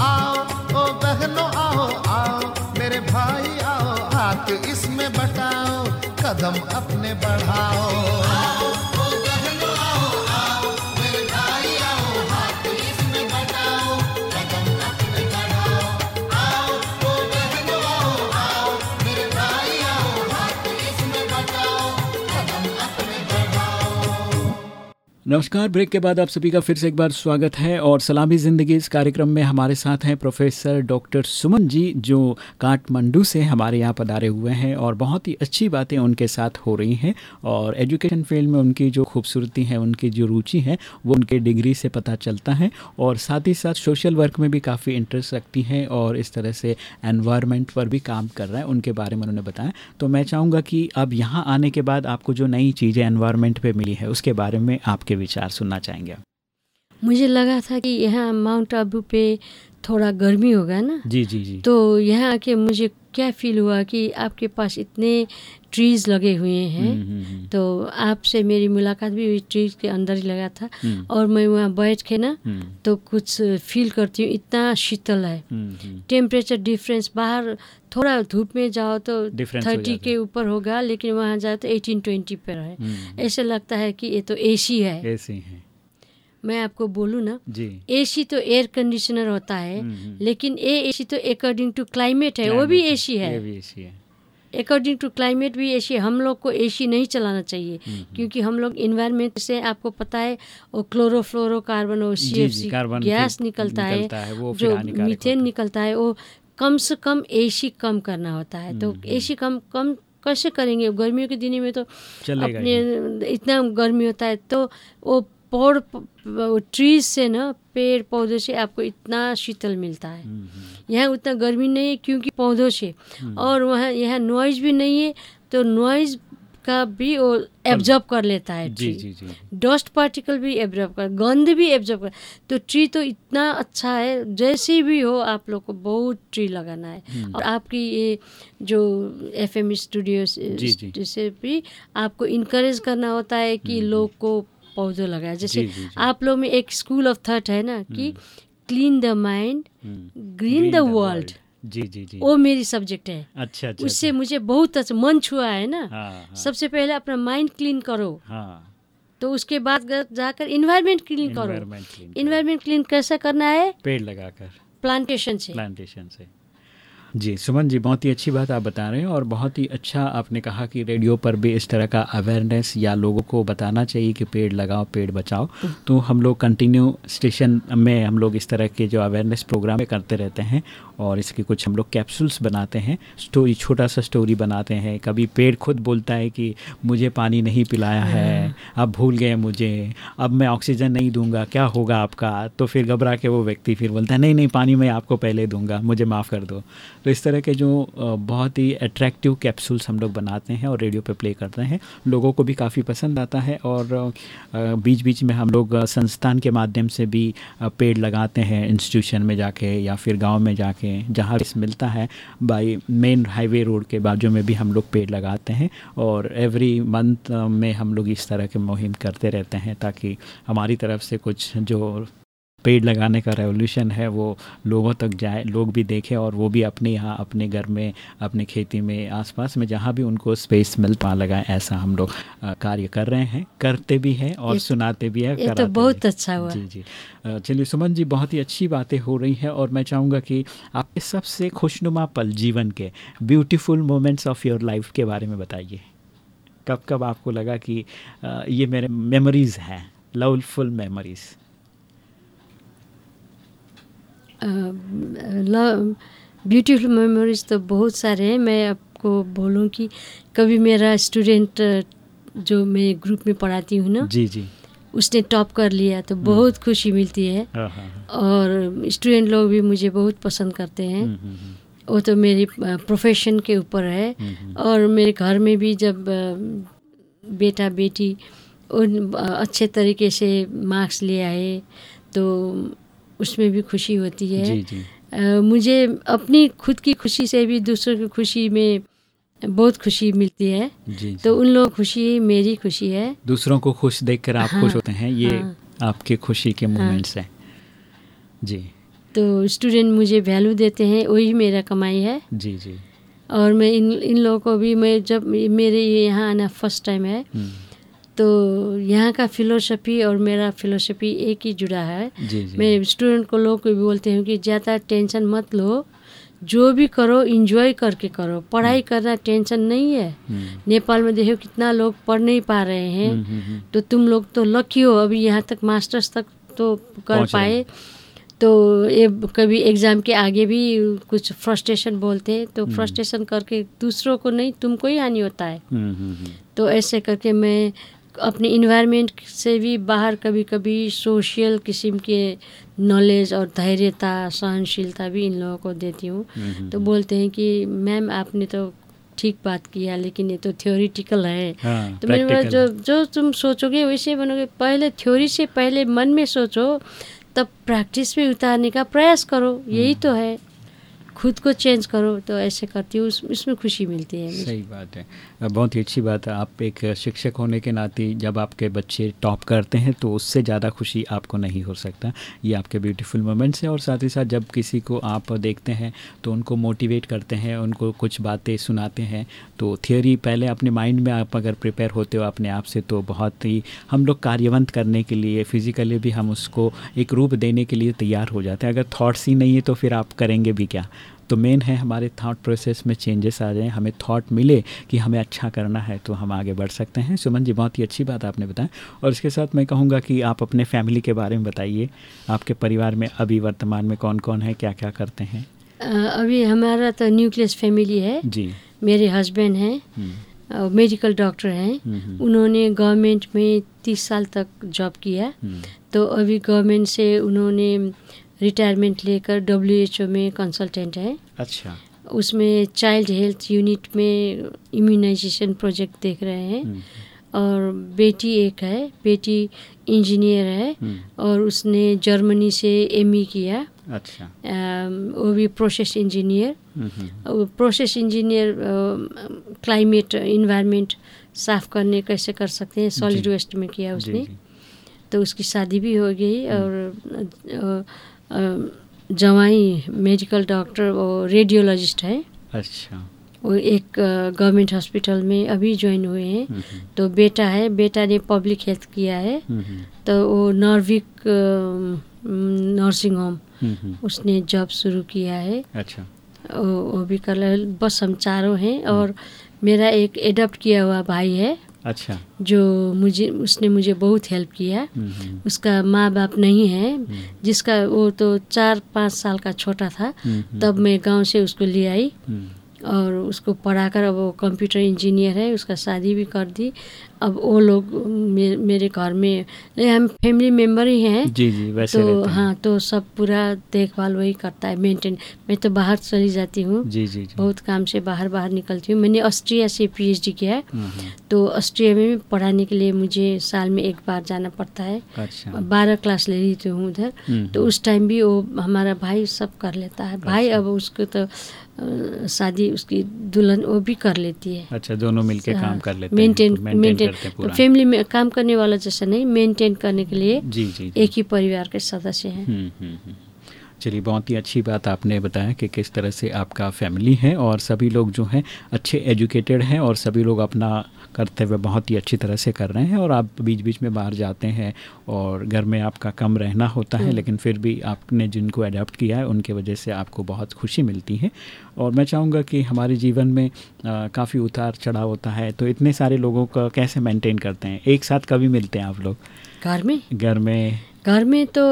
C: आओ, ओ बहनों आओ आओ, मेरे भाई आओ, हाथ इसमें बटाओ, कदम अपने बढ़ाओ।
A: नमस्कार, ब्रेक के बाद आप सभी का फिर से एक बार स्वागत है और सलामी ज़िंदगी इस कार्यक्रम में हमारे साथ हैं प्रोफेसर डॉक्टर सुमन जी, जो काठमांडू से हमारे यहाँ पधारे हुए हैं और बहुत ही अच्छी बातें उनके साथ हो रही हैं और एजुकेशन फ़ील्ड में उनकी जो खूबसूरती है, उनकी जो रुचि है, वो उनके डिग्री से पता चलता है और साथ ही साथ सोशल वर्क में भी काफ़ी इंटरेस्ट रखती हैं और इस तरह से एनवायरमेंट पर भी काम कर रहा है, उनके बारे में उन्होंने बताया। तो मैं चाहूँगा कि अब यहाँ आने के बाद आपको जो नई चीज़ें एनवायरमेंट पर मिली है, उसके बारे में आपके विचार सुनना चाहेंगे
B: मुझे लगा था कि यहाँ माउंट आबू पे थोड़ा गर्मी होगा ना?
A: जी जी जी।
B: तो यहाँ आके मुझे क्या फील हुआ कि आपके पास इतने ट्रीज लगे हुए हैं?
A: हम्म, हम्म, हम्म,
B: तो आपसे मेरी मुलाकात भी ट्रीज के अंदर ही लगा था। और मैं वहाँ बैठ के ना तो कुछ फील करती हूँ इतना शीतल है। टेम्परेचर डिफरेंस बाहर थोड़ा धूप में जाओ तो थर्टी के ऊपर होगा लेकिन वहाँ जाओ तो एटीन ट्वेंटी पर है ऐसे लगता है कि ये तो एसी है।
A: हैं।
B: मैं आपको बोलूँ ना
A: जी।
B: एसी तो एयर कंडीशनर होता है
A: हम्म, हम्म।
B: लेकिन ये एसी तो अकॉर्डिंग टू क्लाइमेट है वो भी
A: Climate
B: एसी है। अकॉर्डिंग टू क्लाइमेट भी एसी हम लोग को एसी नहीं चलाना चाहिए
A: हम्म,
B: क्योंकि हम लोग इन्वायरमेंट से आपको पता है वो क्लोरोफ्लोरोकार्बन और
A: जी,
B: सी गैस
A: फिर
B: निकलता है
A: है, वो
B: जो मीथेन निकलता है वो कम से कम एसी कम करना होता है। तो एसी कम कम कैसे करेंगे? गर्मियों के दिन में तो अपने इतना गर्मी होता है तो वो पौड़ ट्रीज से ना पेड़ पौधों से आपको इतना शीतल मिलता है।
A: हम्म, हम्म,
B: यहाँ उतना गर्मी नहीं है क्योंकि पौधों से। और वहाँ यहाँ नॉइज़ भी नहीं है तो नॉइज़ का भी वो एब्जॉर्ब कर लेता है
A: जी
B: ट्री
A: जी जी।
B: डस्ट पार्टिकल भी एब्जॉर्ब कर गंध भी एब्जॉर्ब कर। तो ट्री तो इतना अच्छा है जैसे भी हो आप लोग को बहुत ट्री लगाना है। और आपकी ये जो एफ़ एम स्टूडियो
A: जी, जी।
B: से भी आपको इनकरेज करना होता है कि लोग को पौधे लगाए जैसे
A: जी, जी, जी।
B: आप लोग में एक स्कूल ऑफ़ थॉट है ना कि clean the mind green the world
A: जी जी जी।
B: वो मेरी सब्जेक्ट है।
A: अच्छा अच्छा
B: उससे
A: अच्छा।
B: मुझे बहुत अच्छा मन छुआ है ना।
A: हाँ हाँ।
B: सबसे पहले अपना माइंड क्लीन करो।
A: हाँ।
B: तो उसके बाद जाकर इन्वायरमेंट क्लीन करो।
A: करो।
B: इन्वायरमेंट क्लीन कैसे करना है?
A: पेड़ लगाकर।
B: प्लांटेशन से।
A: प्लांटेशन से। जी, सुमन जी, बहुत ही अच्छी बात आप बता रहे हैं और बहुत ही अच्छा आपने कहा कि रेडियो पर भी इस तरह का अवेयरनेस या लोगों को बताना चाहिए कि पेड़ लगाओ, पेड़ बचाओ। तो हम लोग कंटिन्यू स्टेशन में हम लोग इस तरह के जो अवेयरनेस प्रोग्राम करते रहते हैं और इसके कुछ हम लोग कैप्सूल्स बनाते हैं। स्टोरी छोटा सा स्टोरी बनाते हैं। कभी पेड़ खुद बोलता है कि मुझे पानी नहीं पिलाया है। हाँ। अब भूल गए मुझे। अब मैं ऑक्सीजन नहीं दूँगा। क्या होगा आपका? तो फिर घबरा के वो व्यक्ति फिर बोलता है नहीं नहीं पानी मैं आपको पहले दूँगा। मुझे माफ़ कर दो। तो इस तरह के जो बहुत ही अट्रैक्टिव कैप्सूल्स हम लोग बनाते हैं और रेडियो पर प्ले करते हैं। लोगों को भी काफ़ी पसंद आता है और बीच बीच में हम लोग संस्थान के माध्यम से भी पेड़ लगाते हैं इंस्टीट्यूशन में जाके या फिर गाँव में जाके। जहाँ मिलता है बाई मेन हाईवे रोड के बाजू में भी हम लोग पेड़ लगाते हैं और एवरी मंथ में हम लोग इस तरह के मुहिम करते रहते हैं ताकि हमारी तरफ़ से कुछ जो पेड़ लगाने का रेवोल्यूशन है वो लोगों तक जाए लोग भी देखें और वो भी अपने यहाँ अपने घर में अपने खेती में आसपास में जहाँ भी उनको स्पेस मिल पा लगाए ऐसा हम लोग कार्य कर रहे हैं करते भी हैं और सुनाते भी हैं
B: ये तो बहुत अच्छा हुआ।
A: जी जी। चलिए सुमन जी बहुत ही अच्छी बातें हो रही हैं और मैं चाहूँगा कि आपके सबसे खुशनुमा पल जीवन के beautiful moments of your life के बारे में बताइए। कब कब आपको लगा कि ये मेरे मेमोरीज़ हैं लवफुल मेमोरीज़
B: ब्यूटीफुल मेमोरीज तो बहुत सारे हैं। मैं आपको बोलूँ कि कभी मेरा स्टूडेंट जो मैं ग्रुप में पढ़ाती हूँ ना
A: जी जी।
B: उसने टॉप कर लिया तो हम्म। बहुत खुशी मिलती है। हाँ, हाँ, हाँ। और स्टूडेंट लोग भी मुझे बहुत पसंद करते हैं। हम्म, हम्म, वो तो मेरी प्रोफेशन के ऊपर है। और मेरे घर में भी जब बेटा बेटी उन अच्छे तरीके से मार्क्स ले आए तो उसमें भी खुशी होती है। जी जी। आ, मुझे अपनी खुद की खुशी से भी दूसरों की खुशी में बहुत खुशी मिलती है। जी, जी। तो उन लोगों खुशी मेरी खुशी है।
A: दूसरों को खुश देखकर आप हाँ, खुश होते हैं ये हाँ, आपके खुशी के मोमेंट्स हाँ, हैं। जी।
B: तो स्टूडेंट मुझे वैल्यू देते हैं वही मेरा कमाई है।
A: जी जी।
B: और मैं इन इन लोगों को भी मैं जब मेरे यहाँ आना फ़र्स्ट टाइम है हम्म। तो यहाँ का फिलोसफी और मेरा फिलोसफी एक ही जुड़ा है। जी जी। मैं स्टूडेंट को लोग को भी बोलते हूँ कि ज़्यादा टेंशन मत लो जो भी करो इन्जॉय करके करो। पढ़ाई हम्म। करना टेंशन नहीं है। हम्म। नेपाल में देखो कितना लोग पढ़ नहीं पा रहे हैं। हम्म, तो तुम लोग तो लकी हो अभी यहाँ तक मास्टर्स तक तो कर पाए। तो ये कभी एग्ज़ाम के आगे भी कुछ फ्रस्ट्रेशन बोलते हैं। तो फ्रस्ट्रेशन करके दूसरों को नहीं तुमको ही हानि होता है। तो ऐसे करके मैं अपने इन्वायरमेंट से भी बाहर कभी कभी सोशल किस्म के नॉलेज और धैर्यता सहनशीलता भी इन लोगों को देती हूँ। हम्म, हम्म, तो हम्म। बोलते हैं कि मैम आपने तो ठीक बात किया लेकिन ये तो थ्योरिटिकल है। हाँ, तो मैंने जो जो तुम सोचोगे वैसे बनोगे। पहले थ्योरी से पहले मन में सोचो तब प्रैक्टिस में उतारने का प्रयास करो। यही तो है। खुद को चेंज करो तो ऐसे करती हूँ इसमें खुशी मिलती है
A: सही बात है। बहुत ही अच्छी बात है। आप एक शिक्षक होने के नाते जब आपके बच्चे टॉप करते हैं तो उससे ज़्यादा खुशी आपको नहीं हो सकता। ये आपके ब्यूटीफुल मोमेंट्स हैं और साथ ही साथ जब किसी को आप देखते हैं तो उनको मोटिवेट करते हैं, उनको कुछ बातें सुनाते हैं तो थियोरी पहले अपने माइंड में आप अगर प्रिपेयर होते हो अपने आप से तो बहुत ही हम लोग कार्यवंत करने के लिए फिज़िकली भी हम उसको एक रूप देने के लिए तैयार हो जाते हैं। अगर थाट्स ही नहीं है तो फिर आप करेंगे भी क्या? तो मेन है हमारे थाट प्रोसेस में चेंजेस आ जाएँ हमें थाट मिले कि हमें अच्छा करना है तो हम आगे बढ़ सकते हैं। सुमन जी बहुत ही अच्छी बात आपने बताया और इसके साथ मैं कहूँगा कि आप अपने फैमिली के बारे में बताइए। आपके परिवार में अभी वर्तमान में कौन कौन है क्या क्या करते हैं?
B: अभी हमारा तो न्यूक्लियस फैमिली है।
A: जी।
B: मेरे हस्बैंड हैं। मेडिकल हम्म। डॉक्टर हैं। हम्म, हम्म। उन्होंने गवर्नमेंट में तीस साल तक जॉब किया। तो अभी गवर्नमेंट से उन्होंने रिटायरमेंट लेकर डब्ल्यू में कंसल्टेंट है।
A: अच्छा।
B: उसमें चाइल्ड हेल्थ यूनिट में इम्यूनाइजेशन प्रोजेक्ट देख रहे हैं। हम्म। और बेटी एक है बेटी इंजीनियर है हम्म। और उसने जर्मनी से एम e किया।
A: अच्छा।
B: आ, वो भी process engineer process engineer climate environment साफ़ करने कैसे कर सकते हैं सॉलिड वेस्ट में किया उसने। जी, जी। तो उसकी शादी भी हो गई हम्म। और जवाई मेडिकल वो और रेडियोलॉजिस्ट है।
A: अच्छा।
B: वो एक गवर्नमेंट हॉस्पिटल में अभी ज्वाइन हुए हैं। हम्म, हम्म। तो बेटा है बेटा ने पब्लिक हेल्थ किया है। हम्म, तो वो नॉर्विक नर्सिंग होम उसने जॉब शुरू किया है।
A: अच्छा।
B: वो, वो भी कर बस हम चारों हैं और मेरा एक एडप्ट किया हुआ भाई है।
A: अच्छा।
B: जो मुझे उसने मुझे बहुत हेल्प किया।
A: हम्म,
B: उसका माँ बाप नहीं है जिसका वो तो चार पाँच साल का छोटा था।
A: हम्म,
B: तब मैं गाँव से उसको ले आई
A: हम्म,
B: और उसको पढ़ाकर अब वो कंप्यूटर इंजीनियर है उसका शादी भी कर दी। अब वो लोग मे, मेरे घर में हम फैमिली मेंबर ही हैं।
A: जी जी वैसे
B: तो
A: हैं।
B: हाँ तो सब पूरा देखभाल वही करता है मेंटेन मैं तो बाहर चली जाती हूँ।
A: जी जी जी।
B: बहुत काम से बाहर बाहर निकलती हूँ। मैंने ऑस्ट्रिया से पीएचडी किया है।
A: हम्म, हम्म,
B: तो ऑस्ट्रिया में पढ़ाने के लिए मुझे साल में एक बार जाना पड़ता है।
A: अच्छा।
B: बारह क्लास ले रही थी हूँ उधर।
A: हम्म,
B: तो उस टाइम भी वो हमारा भाई सब कर लेता है। भाई
A: अच्छा।
B: अब उसको तो शादी उसकी दुल्हन वो भी कर लेती है।
A: अच्छा दोनों मिलके काम कर लेते
B: मेंटेन
A: हैं मेंटेन करते हैं पूरा
B: फैमिली में काम करने वाला जैसा नहीं मेंटेन करने के लिए
A: जी जी जी।
B: एक ही परिवार के सदस्य हैं
A: हम्म, हम्म, हम्म। चलिए बहुत ही अच्छी बात आपने बताया कि किस तरह से आपका फैमिली है और सभी लोग जो हैं अच्छे एजुकेटेड हैं और सभी लोग अपना कर्तव्य बहुत ही अच्छी तरह से कर रहे हैं और आप बीच बीच में बाहर जाते हैं और घर में आपका कम रहना होता है लेकिन फिर भी आपने जिनको अडेप्ट किया है उनके वजह से आपको बहुत खुशी मिलती है। और मैं चाहूँगा कि हमारे जीवन में काफ़ी उतार चढ़ाव होता है तो इतने सारे लोगों का कैसे मेंटेन करते हैं? एक साथ कभी मिलते हैं आप लोग?
B: घर में?
A: घर में।
B: घर में तो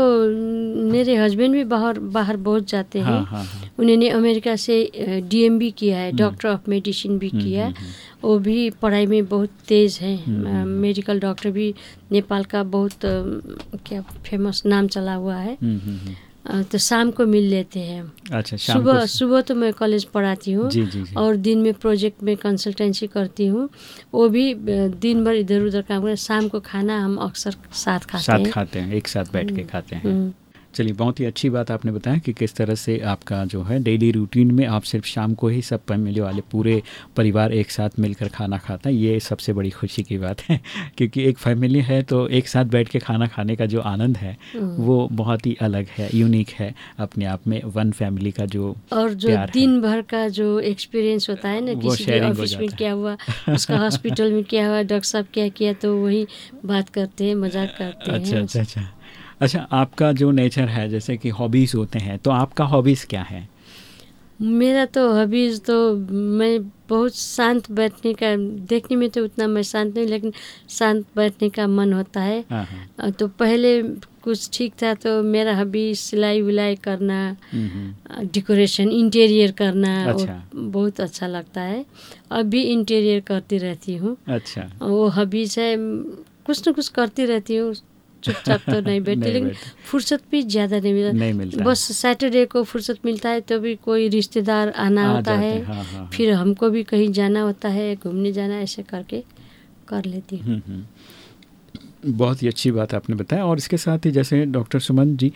B: मेरे हस्बैंड भी बाहर बाहर बहुत जाते हैं।
A: हाँ हाँ हाँ।
B: उन्होंने अमेरिका से डीएम भी किया है डॉक्टर ऑफ़ मेडिसिन भी
A: हम्म,
B: किया
A: हम्म, हम्म।
B: वो भी पढ़ाई में बहुत तेज़ है। मेडिकल डॉक्टर भी नेपाल का बहुत क्या फ़ेमस नाम चला हुआ है।
A: हम्म, हम्म, हम्म।
B: तो शाम को मिल लेते हैं।
A: अच्छा
B: सुबह सुबह तो मैं कॉलेज पढ़ाती हूँ और दिन में प्रोजेक्ट में कंसल्टेंसी करती हूँ। वो भी दिन भर इधर उधर काम कर शाम को खाना हम अक्सर साथ खाते
A: साथ
B: हैं।
A: खाते हैं एक साथ बैठ के खाते हैं।
B: हम्म।
A: चलिए बहुत ही अच्छी बात आपने बताया कि किस तरह से आपका जो है डेली रूटीन में आप सिर्फ़ शाम को ही सब फैमिली वाले पूरे परिवार एक साथ मिलकर खाना खाता है ये सबसे बड़ी खुशी की बात है। क्योंकि एक फैमिली है तो एक साथ बैठ के खाना खाने का जो आनंद है
B: हम्म।
A: वो बहुत ही अलग है यूनिक है अपने आप में वन फैमिली का जो
B: और जो दिन भर का जो एक्सपीरियंस होता है ना किसी के ऑफ़िस में क्या हुआ उसका हॉस्पिटल में क्या हुआ डॉक्टर साहब क्या किया तो वही बात करते हैं मज़ाक करते
A: अच्छा
B: हैं।
A: अच्छा अच्छा अच्छा। आपका जो नेचर है जैसे कि हॉबीज़ होते हैं तो आपका हॉबीज़ क्या है?
B: मेरा तो हॉबीज़ तो मैं बहुत शांत बैठने का देखने में तो उतना मैं शांत नहीं लेकिन शांत बैठने का मन होता है।
A: हाँ हाँ।
B: तो पहले कुछ ठीक था तो मेरा हॉबी सिलाई विलाई करना
A: हम्म, हम्म।
B: डेकोरेशन इंटीरियर करना
A: अच्छा।
B: बहुत अच्छा लगता है। अभी इंटीरियर करती रहती हूँ।
A: अच्छा।
B: वो हॉबीज है कुछ न कुछ करती रहती हूँ चुपचाप तो नहीं बैठती लेकिन फुर्सत भी ज़्यादा नहीं मिलता
A: नहीं मिलता।
B: बस सैटरडे को फुर्सत मिलता है तो भी कोई रिश्तेदार आना
A: आ
B: होता है।
A: हैं, हाँ, हाँ।
B: फिर हमको भी कहीं जाना होता है घूमने जाना ऐसे करके कर लेती हूँ।
A: हम्म, हम्म। बहुत ही अच्छी बात आपने बताया। और इसके साथ ही जैसे डॉक्टर सुमन जी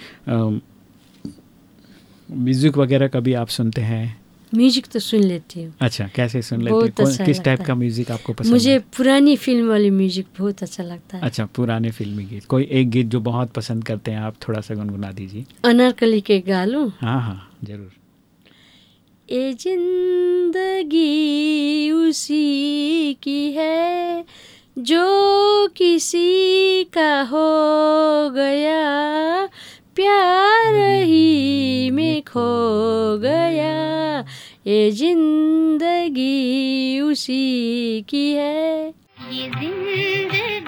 A: म्यूज़िक वगैरह कभी आप सुनते हैं।
B: म्यूज़िक तो सुन लेती हूँ।
A: अच्छा कैसे सुन लेते
B: बहुत अच्छा
A: किस टाइप का म्यूज़िक आपको पसंद
B: मुझे
A: है?
B: पुरानी फ़िल्म वाली म्यूज़िक बहुत अच्छा लगता है।
A: अच्छा पुराने फिल्मी गीत। कोई एक गीत जो बहुत पसंद करते हैं आप थोड़ा सा गुनगुना दीजिए।
B: अनारकली के गालू।
A: हाँ हाँ ज़रूर।
B: ये ज़िंदगी उसी की है जो किसी का हो गया प्यार ही में खो गया। ये ज़िंदगी उसी की है।
D: ये ज़िंदगी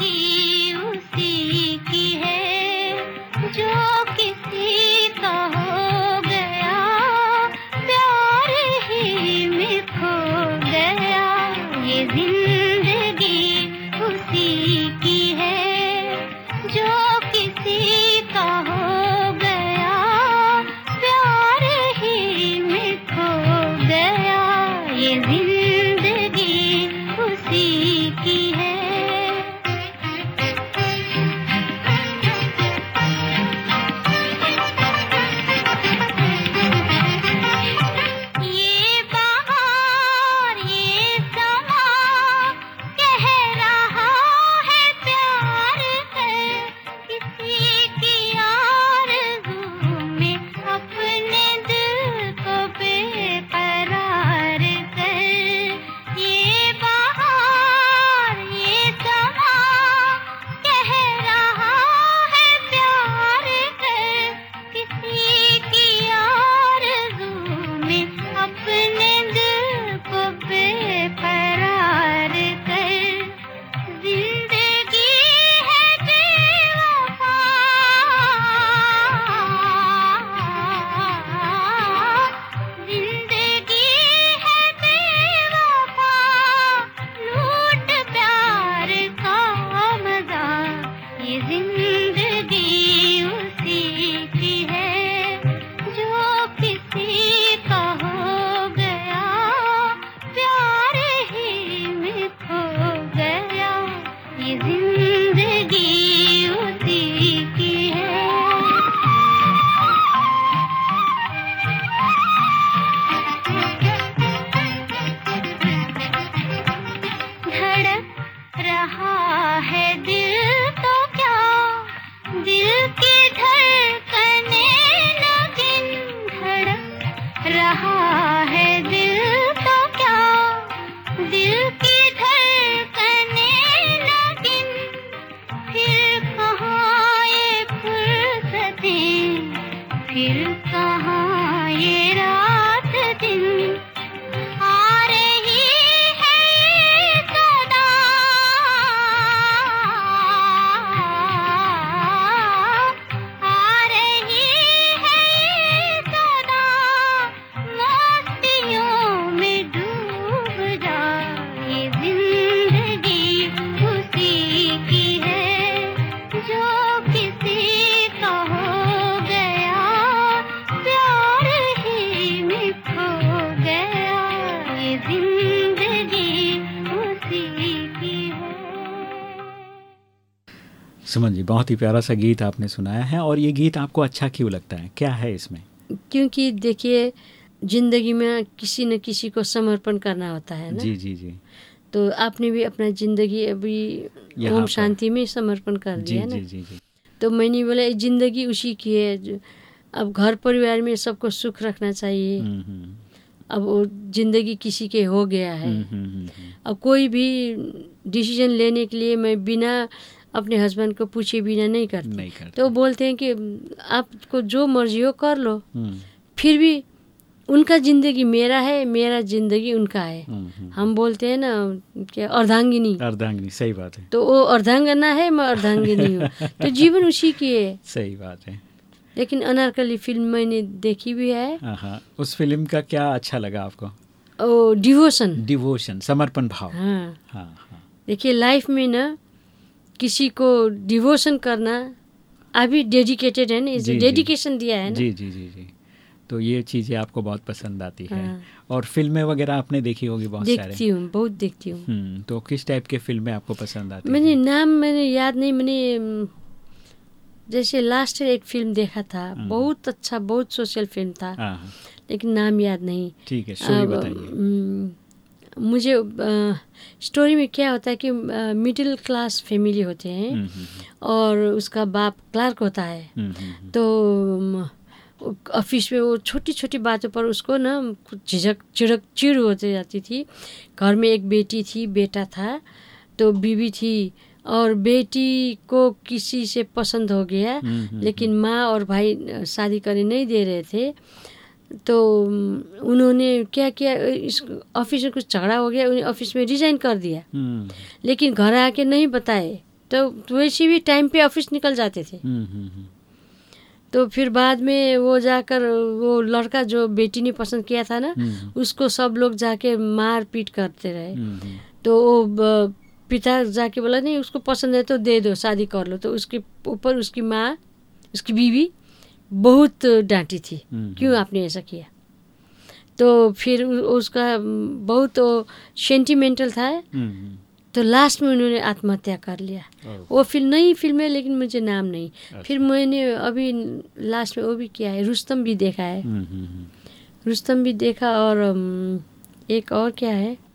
A: सुमन जी बहुत ही प्यारा सा गीत आपने सुनाया है और ये गीत आपको अच्छा क्यों लगता है? क्या है इसमें?
B: क्योंकि देखिए ज़िंदगी में किसी न किसी को समर्पण करना होता है ना?
A: जी जी जी।
B: तो आपने भी अपना ज़िंदगी अभी ओम शांति में समर्पण कर दिया ना? जी, जी, जी। तो मैंने बोला ज़िंदगी उसी की है अब घर परिवार में सबको सुख रखना चाहिए। हम्म, हम्म। अब वो ज़िंदगी किसी के हो गया है। हम्म, अब कोई भी डिसीज़न लेने के लिए मैं बिना अपने हस्बैंड को पूछे बिना नहीं करते। नहीं करते। तो बोलते हैं कि आपको जो मर्ज़ी हो कर लो। हम्म। फिर भी उनका ज़िंदगी मेरा है मेरा ज़िंदगी उनका है। हम्म, हम्म। हम बोलते हैं ना क्या अर्धांगिनी।
A: अर्धांगिनी सही बात है।
B: तो वो अर्धांगना है मैं अर्धांगिनी हूँ। तो जीवन उसी की है।
A: सही बात है।
B: लेकिन अनारकली फ़िल्म मैंने देखी भी है।
A: उस फ़िल्म का क्या अच्छा लगा आपको?
B: ओ डिवोशन।
A: डिवोशन समर्पण भाव। हाँ।
B: हाँ हाँ। देखिए लाइफ में ना किसी को डिवोशन करना अभी डेडिकेटेड है ना डेडिकेशन दिया है ना।
A: जी जी जी जी। तो ये चीज़ें आपको बहुत पसंद आती है। हाँ। और फ़िल्में वगैरह आपने देखी होगी बहुत
B: देखती हूँ बहुत देखती हूँ।
A: हम्म, तो किस टाइप के फ़िल्में आपको पसंद आती
B: मैंने नाम मैंने याद नहीं मैंने जैसे लास्ट एक फ़िल्म देखा था। हम्म। बहुत अच्छा बहुत सोशल फ़िल्म था। हाँ, हाँ। लेकिन नाम याद नहीं।
A: ठीक है बताइए।
B: मुझे स्टोरी में क्या होता है कि मिडिल क्लास फैमिली होते हैं हम्म, हम्म, हम्म। और उसका बाप क्लार्क होता है। तो ऑफ़िस में वो छोटी छोटी बातों पर उसको ना कुछ झिझक चिड़क चिड़ होती जाती थी। घर में एक बेटी थी बेटा था तो बीवी थी और बेटी को किसी से पसंद हो गया। लेकिन माँ और भाई शादी करने नहीं दे रहे थे। तो उन्होंने क्या किया इस ऑफ़िस में कुछ झगड़ा हो गया उन्हें ऑफ़िस में रिजाइन कर दिया। हम्म। लेकिन घर आके नहीं बताए तो वैसे भी टाइम पे ऑफ़िस निकल जाते थे। हम्म, हम्म, तो फिर बाद में वो जाकर वो लड़का जो बेटी ने पसंद किया था ना उसको सब लोग जाके मार पीट करते रहे। तो वो पिता जाके बोला नहीं उसको पसंद है तो दे दो शादी कर लो। तो उसके ऊपर उसकी माँ उसकी बीवी बहुत डांटी थी। हम्म, क्यों हम्म। आपने ऐसा किया? तो फिर उसका बहुत सेंटिमेंटल था। हम्म, तो लास्ट में उन्होंने आत्महत्या कर लिया। वो फ़िल्म नई फ़िल्म है लेकिन मुझे नाम नहीं। अच्छा। फिर मैंने अभी लास्ट में वो भी किया है रुस्तम भी देखा है। रुस्तम भी देखा और एक और क्या है?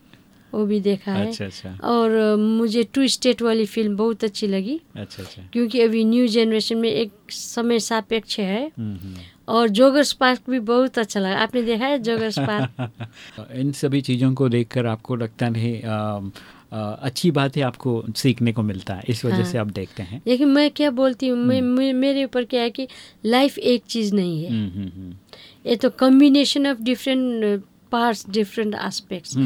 B: वो भी देखा है अच्छा, अच्छा। और मुझे टू स्टेट वाली फ़िल्म बहुत अच्छी लगी अच्छा, अच्छा। क्योंकि अभी न्यू जनरेशन में एक समय सापेक्ष है हम्म, हम्म। और जोगर्स पार्क भी बहुत अच्छा लगा आपने देखा है जोगर्स पार्क
A: इन सभी चीज़ों को देखकर आपको लगता नहीं आ, आ, अच्छी बात है आपको सीखने को मिलता है इस वजह हाँ। से आप देखते हैं
B: लेकिन मैं क्या बोलती हूँ हम्म। मेरे ऊपर क्या है कि लाइफ एक चीज़ नहीं है ये तो combination of different parts different aspects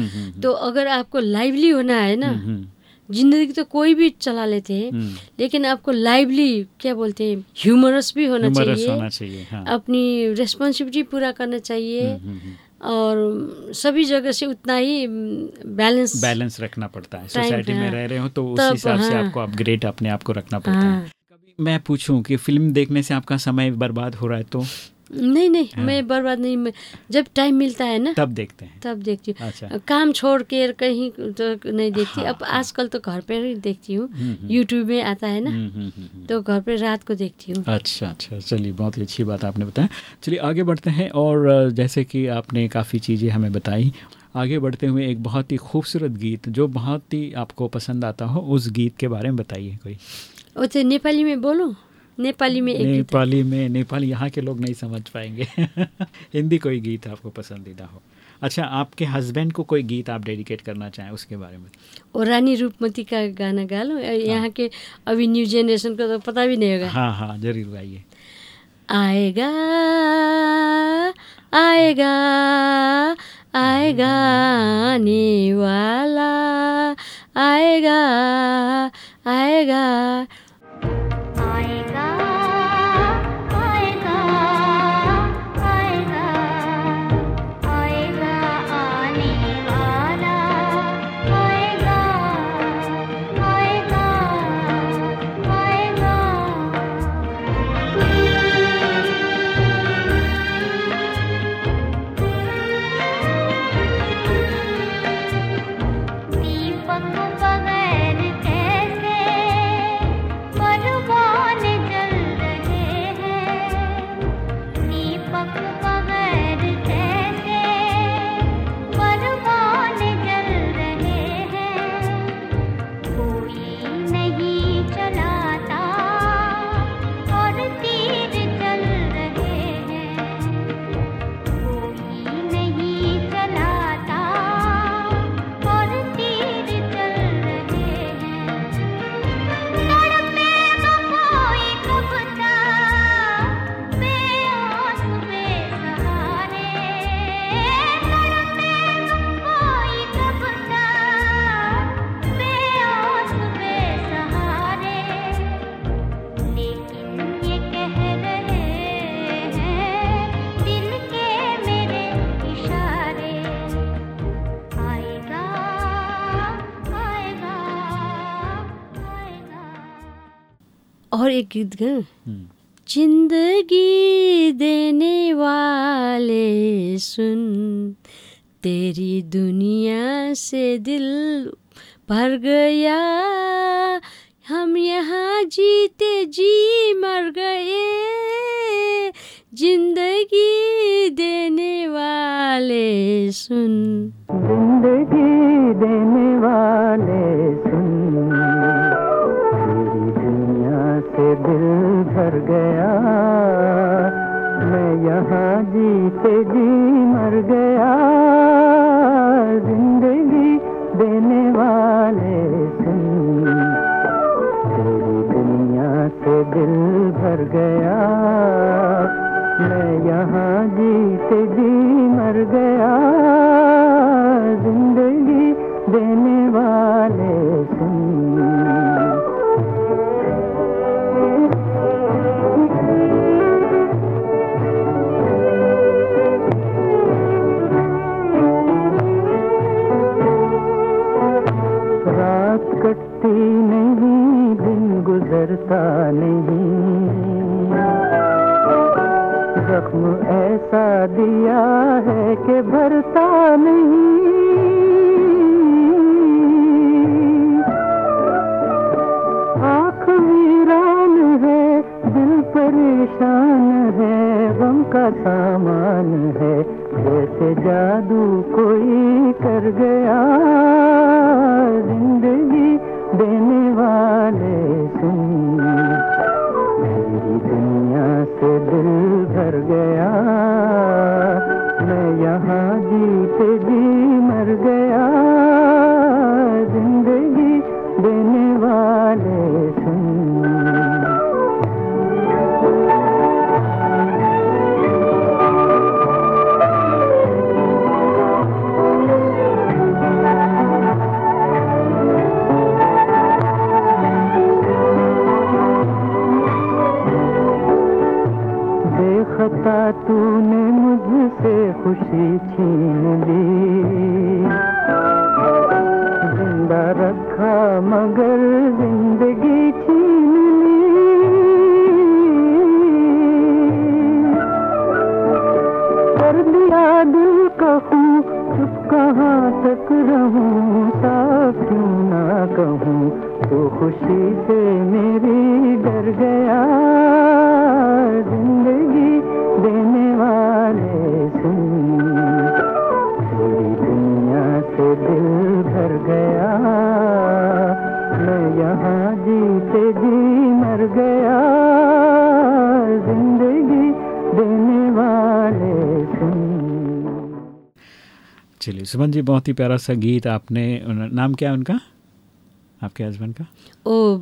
B: तो अगर आपको लाइवली होना है ना हम्म, हम्म। ज़िंदगी तो कोई भी चला लेते हैं हम्म। लेकिन आपको लाइवली क्या बोलते हैं ह्यूमरस भी होना चाहिए,
A: होना चाहिए हाँ।
B: अपनी रेस्पॉन्सिबिलिटी पूरा करना चाहिए और सभी जगह से उतना ही बैलेंस
A: बैलेंस रखना पड़ता है सोसाइटी में हाँ। रह रहे हो तो उस हिसाब हाँ। से आपको अपग्रेड अपने आप को रखना पड़ता हाँ। है मैं पूछूँ कि फ़िल्म देखने से आपका समय बर्बाद हो रहा है तो
B: नहीं नहीं मैं बर्बाद नहीं मैं जब टाइम मिलता है ना
A: तब देखते हैं।
B: तब देखती हूँ।
A: अच्छा।
B: काम छोड़ के कहीं तो नहीं देखती।
A: हाँ,
B: अब आजकल तो घर पे ही देखती हूँ।
A: हम्म, हम्म।
B: यूट्यूब में आता है ना
A: हम्म, हम्म, हम्म, हम्म।
B: तो घर पे रात को देखती हूँ।
A: अच्छा अच्छा चलिए बहुत ही अच्छी बात आपने बताया। चलिए आगे बढ़ते हैं और जैसे कि आपने काफ़ी चीज़ें हमें बताई आगे बढ़ते हुए एक बहुत ही खूबसूरत गीत जो बहुत ही आपको पसंद आता हो उस गीत के बारे में बताइए कोई।
B: वो तो नेपाली में बोलो? नेपाली में एक
A: नेपाली में नेपाली यहाँ के लोग नहीं समझ पाएँगे। हिंदी कोई गीत आपको पसंदीदा हो। अच्छा आपके हस्बैंड को कोई गीत आप डेडिकेट करना चाहें उसके बारे में?
B: और रानी रूपमती का गाना गा लो। यहाँ के अभी न्यू जनरेशन को तो पता भी नहीं होगा।
A: हाँ हाँ ज़रूर गाइए।
B: आएगा आएगा आएगा आने वाला। आएगा आएगा
D: और
B: एक गीत गाऊं
A: हम्म,
B: ज़िंदगी देने वाले सुन तेरी दुनिया से दिल भर गया। हम यहाँ जीते जी मर गए। ज़िंदगी देने वाले सुन।
E: ज़िंदगी देने वाले सुन। भर गया। मैं यहाँ जीते जी मर गया। ज़िंदगी देने वाले सुन तेरी दुनिया से दिल भर गया। गुजरता नहीं। जख्म ऐसा दिया है कि भरता नहीं। आँख वीरान है, दिल परेशान है, गम का सामान है, जैसे जादू कोई कर गया। ज़िंदगी वाले सुन। मेरी दुनिया से दिल भर गया। मैं यहाँ जीत जी
A: सुमन जी बहुत ही प्यारा सा गीत आपने नाम क्या है उनका? आपके हस्बैंड का?
B: ओ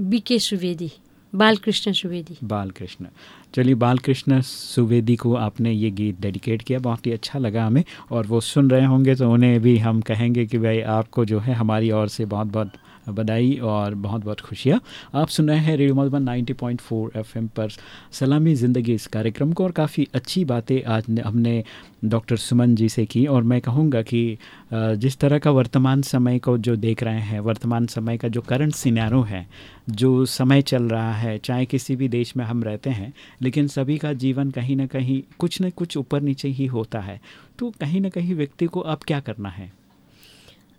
B: बी के सुवेदी बालकृष्ण सुवेदी
A: बालकृष्ण। चलिए बालकृष्ण सुवेदी को आपने ये गीत डेडिकेट किया बहुत ही अच्छा लगा हमें और वो सुन रहे होंगे तो उन्हें भी हम कहेंगे कि भाई आपको जो है हमारी ओर से बहुत बहुत बधाई और बहुत बहुत खुशियाँ। आप सुन रहे हैं रेडियो मधुबन 90.4 एफएम पर सलामी ज़िंदगी इस कार्यक्रम को और काफ़ी अच्छी बातें आज हमने डॉक्टर सुमन जी से की और मैं कहूँगा कि जिस तरह का वर्तमान समय को जो देख रहे हैं, वर्तमान समय का जो करंट सिनेरो है, जो समय चल रहा है, चाहे किसी भी देश में हम रहते हैं, लेकिन सभी का जीवन कहीं ना कहीं कुछ न कुछ ऊपर नीचे ही होता है तो कहीं ना कहीं व्यक्ति को अब क्या करना है?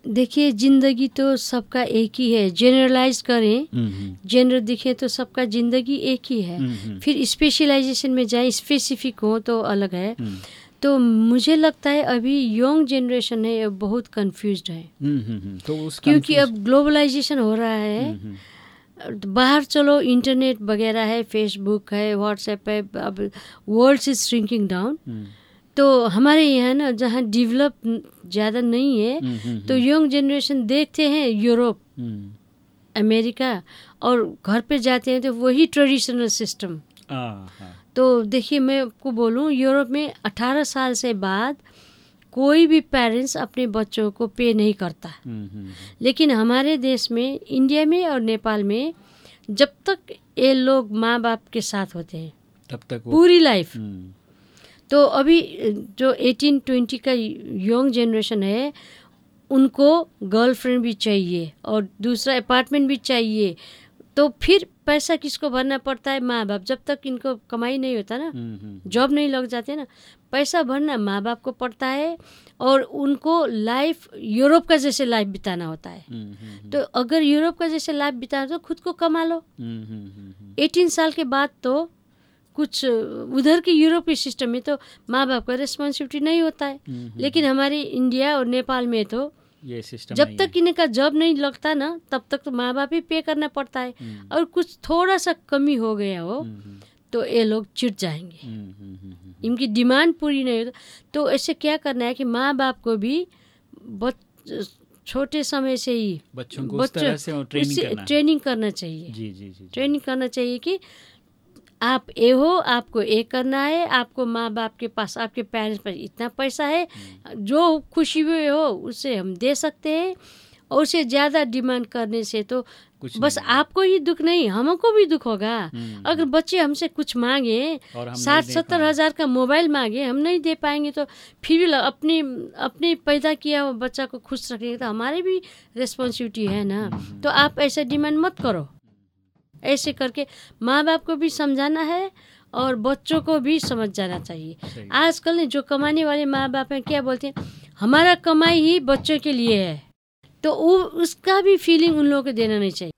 B: देखिए ज़िंदगी तो सबका एक ही है। जनरलाइज करें जनरल दिखे तो सबका ज़िंदगी एक ही है। फिर स्पेशलाइजेशन में जाए स्पेसिफिक हो तो अलग है।
A: हम्म,
B: तो मुझे लगता है अभी यंग जनरेशन है बहुत कंफ्यूज है।
A: तो
B: क्योंकि अब ग्लोबलाइजेशन हो रहा है। बाहर चलो इंटरनेट वगैरह है फेसबुक है व्हाट्सएप है अब वर्ल्ड इज़ श्रिंकिंग डाउन तो हमारे यहाँ ना जहाँ डेवलप ज़्यादा नहीं है
A: हम्म, हम्म,
B: तो यंग जनरेशन देखते हैं यूरोप
A: हम्म,
B: अमेरिका और घर पे जाते हैं तो वही ट्रेडिशनल सिस्टम
A: हाँ,
B: तो देखिए मैं आपको बोलूँ यूरोप में 18 साल से बाद कोई भी पेरेंट्स अपने बच्चों को पे नहीं करता।
A: हम्म, हम्म,
B: लेकिन हमारे देश में इंडिया में और नेपाल में जब तक ये लोग माँ बाप के साथ होते हैं
A: तब तक
B: पूरी लाइफ
A: हम्म,
B: तो अभी जो 18 20 का यंग जनरेशन है उनको गर्लफ्रेंड भी चाहिए और दूसरा अपार्टमेंट भी चाहिए। तो फिर पैसा किसको भरना पड़ता है? माँ बाप जब तक इनको कमाई नहीं होता ना
A: हम्म, हम्म,
B: जॉब नहीं लग जाते ना पैसा भरना माँ बाप को पड़ता है और उनको लाइफ यूरोप का जैसे लाइफ बिताना होता है।
A: हम्म, हम्म,
B: तो अगर यूरोप का जैसे लाइफ बिताना तो खुद को कमा लो।
A: हम्म, हम्म, हम्म,
B: एटीन साल के बाद तो कुछ उधर के यूरोपीय सिस्टम में तो माँ बाप का रिस्पॉन्सिबिलिटी नहीं होता है।
A: हम्म,
B: लेकिन हमारे इंडिया और नेपाल में तो
A: ये सिस्टम
B: जब तक इनका जॉब नहीं लगता ना तब तक तो माँ बाप ही पे करना पड़ता है।
A: हम्म।
B: और कुछ थोड़ा सा कमी हो गया हो तो ये लोग चिट जाएँगे। इनकी डिमांड पूरी नहीं हो तो ऐसे क्या करना है कि माँ बाप को भी छोटे समय से ही
A: बच्चों को उस तरह से ट्रेनिंग करना
B: ट्रेनिंग करना चाहिए।
A: जी जी जी
B: ट्रेनिंग करना चाहिए कि आप ए हो आपको ए करना है आपको माँ बाप के पास आपके पेरेंट्स पर इतना पैसा है जो खुशी हुई हो उससे हम दे सकते हैं और उससे ज़्यादा डिमांड करने से तो
A: कुछ
B: बस आपको ही दुख नहीं हमको भी दुख होगा।
A: हम्म,
B: अगर बच्चे हमसे कुछ मांगे साठ सत्तर हज़ार का मोबाइल मांगे हम नहीं दे पाएँगे तो फिर भी अपनी अपने पैदा किया हुआ बच्चा को खुश रखेंगे तो हमारी भी रिस्पॉन्सिबिलिटी है ना।
A: हम्म,
B: तो आप ऐसे डिमांड मत करो। ऐसे करके माँ बाप को भी समझाना है और बच्चों को भी समझ जाना चाहिए। आजकल ने जो कमाने वाले माँ बाप हैं क्या बोलते हैं? हमारा कमाई ही बच्चों के लिए है। तो वो उसका भी फीलिंग उन लोगों को देना नहीं चाहिए।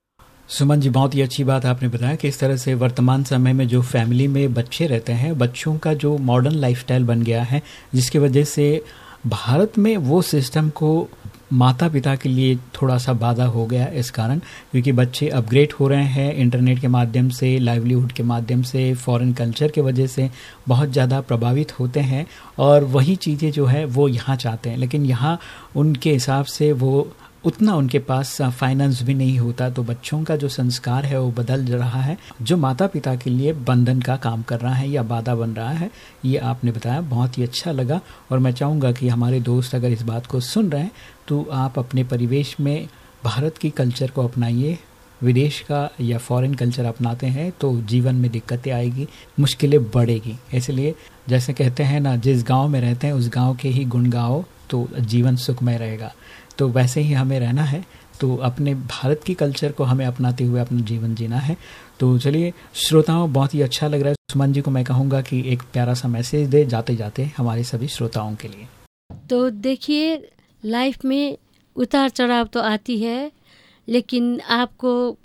A: सुमन जी बहुत ही अच्छी बात आपने बताया कि इस तरह से वर्तमान समय में जो फैमिली में बच्चे रहते हैं बच्चों का जो मॉडर्न लाइफस्टाइल बन गया है जिसकी वजह से भारत में वो सिस्टम को माता पिता के लिए थोड़ा सा बाधा हो गया इस कारण, क्योंकि बच्चे अपग्रेड हो रहे हैं इंटरनेट के माध्यम से लाइवलीहुड के माध्यम से फॉरेन कल्चर के वजह से बहुत ज़्यादा प्रभावित होते हैं और वही चीज़ें जो है वो यहाँ चाहते हैं। लेकिन यहाँ उनके हिसाब से वो उतना उनके पास फाइनेंस भी नहीं होता तो बच्चों का जो संस्कार है वो बदल रहा है। जो माता पिता के लिए बंधन का काम कर रहा है या बाधा बन रहा है, ये आपने बताया, बहुत ही अच्छा लगा। और मैं चाहूँगा कि हमारे दोस्त अगर इस बात को सुन रहे हैं तो आप अपने परिवेश में भारत की कल्चर को अपनाइए, विदेश का या फॉरेन कल्चर अपनाते हैं तो जीवन में दिक्कतें आएगी, मुश्किलें बढ़ेगी। इसलिए जैसे कहते हैं ना, जिस गाँव में रहते हैं, उस गाँव के ही गुण गाओ तो जीवन सुखमय रहेगा। तो वैसे ही हमें रहना है तो अपने भारत की कल्चर को हमें अपनाते हुए अपना जीवन जीना है। तो चलिए, श्रोताओं, बहुत ही अच्छा लग रहा है। सुमन जी को मैं कहूँगा कि एक प्यारा सा मैसेज दे जाते जाते हमारे सभी श्रोताओं के लिए।
B: तो देखिए लाइफ में उतार चढ़ाव तो आती है, लेकिन आपको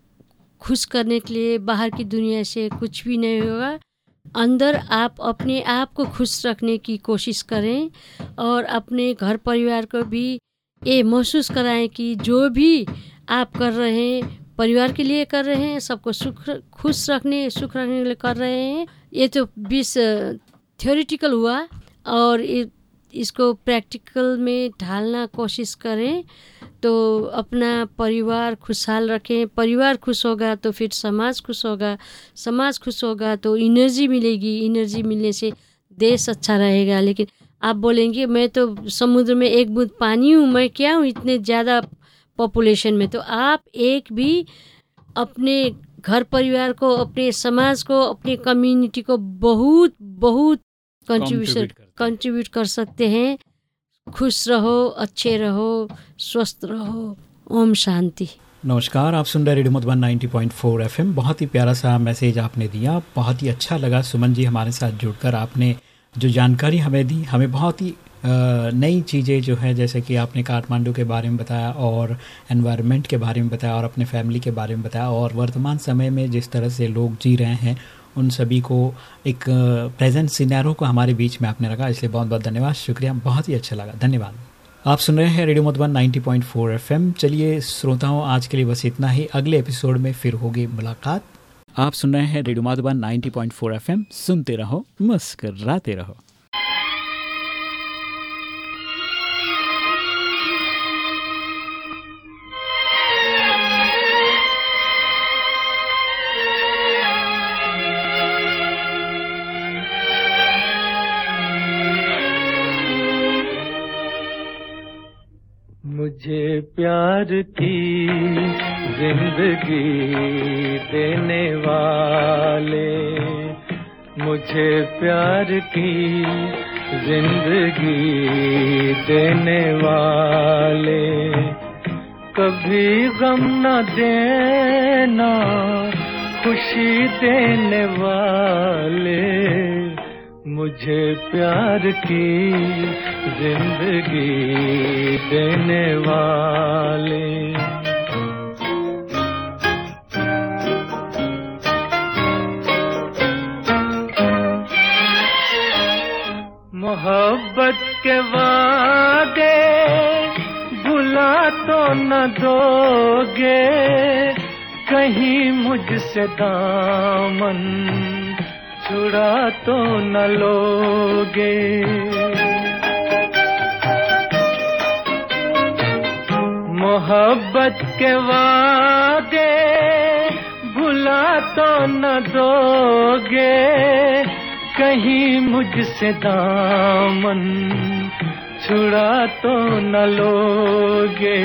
B: खुश करने के लिए बाहर की दुनिया से कुछ भी नहीं होगा। अंदर आप अपने आप को खुश रखने की कोशिश करें और अपने घर परिवार को भी ये महसूस कराएँ कि जो भी आप कर रहे हैं, परिवार के लिए कर रहे हैं, सबको सुख, खुश रखने, सुख रखने के लिए कर रहे हैं। ये तो बीस थियोरिटिकल हुआ और ये इसको प्रैक्टिकल में ढालना कोशिश करें तो अपना परिवार खुशहाल रखें। परिवार खुश होगा तो फिर समाज खुश होगा। समाज खुश होगा तो एनर्जी मिलेगी। एनर्जी मिलने से देश अच्छा रहेगा। लेकिन आप बोलेंगे, मैं तो समुद्र में एक बूंद पानी हूँ, मैं क्या हूँ इतने ज़्यादा पॉपुलेशन में? तो आप एक भी अपने घर परिवार को, अपने समाज को, अपने कम्युनिटी को बहुत बहुत कंट्रीब्यूशन। कंट्रीब्यूट कर सकते हैं। खुश रहो, अच्छे रहो, स्वस्थ रहो। ओम शांति।
A: नमस्कार, आप सुन रहे रेडियो मधुबन 90.4 एफएम। बहुत ही प्यारा सा मैसेज आपने दिया, बहुत ही अच्छा लगा। सुमन जी हमारे साथ जुड़कर आपने जो जानकारी हमें दी, हमें बहुत ही नई चीज़ें जो है, जैसे कि आपने काठमांडू के बारे में बताया और एनवायरनमेंट के बारे में बताया और अपने फैमिली के बारे में बताया और वर्तमान समय में जिस तरह से लोग जी रहे हैं उन सभी को एक प्रेजेंट सिनेरो को हमारे बीच में आपने रखा, इसलिए बहुत बहुत धन्यवाद। शुक्रिया, बहुत ही अच्छा लगा। धन्यवाद। आप सुन रहे हैं रेडियो मधुबन 90.4 पॉइंट चलिए, श्रोताओं, आज के लिए बस इतना ही। अगले एपिसोड में फिर होगी मुलाकात। आप सुन रहे हैं रेडियो मधुबन 90.4 एफएम सुनते रहो मस्कर रहो।
F: प्यार की ज़िंदगी देने वाले, मुझे प्यार की ज़िंदगी देने वाले। कभी गम न देना खुशी देने वाले। मुझे प्यार की ज़िंदगी देने वाले। मोहब्बत के वादे भुला तो न दोगे, कहीं मुझसे दामन छुड़ा तो न लोगे। मोहब्बत के वादे भुला तो न दोगे। कहीं मुझसे दामन छुड़ा तो न लोगे।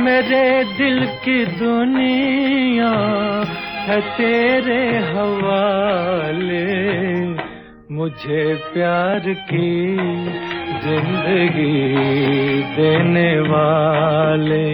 F: मेरे दिल की दुनिया है तेरे हवाले। मुझे प्यार की ज़िंदगी देने वाले।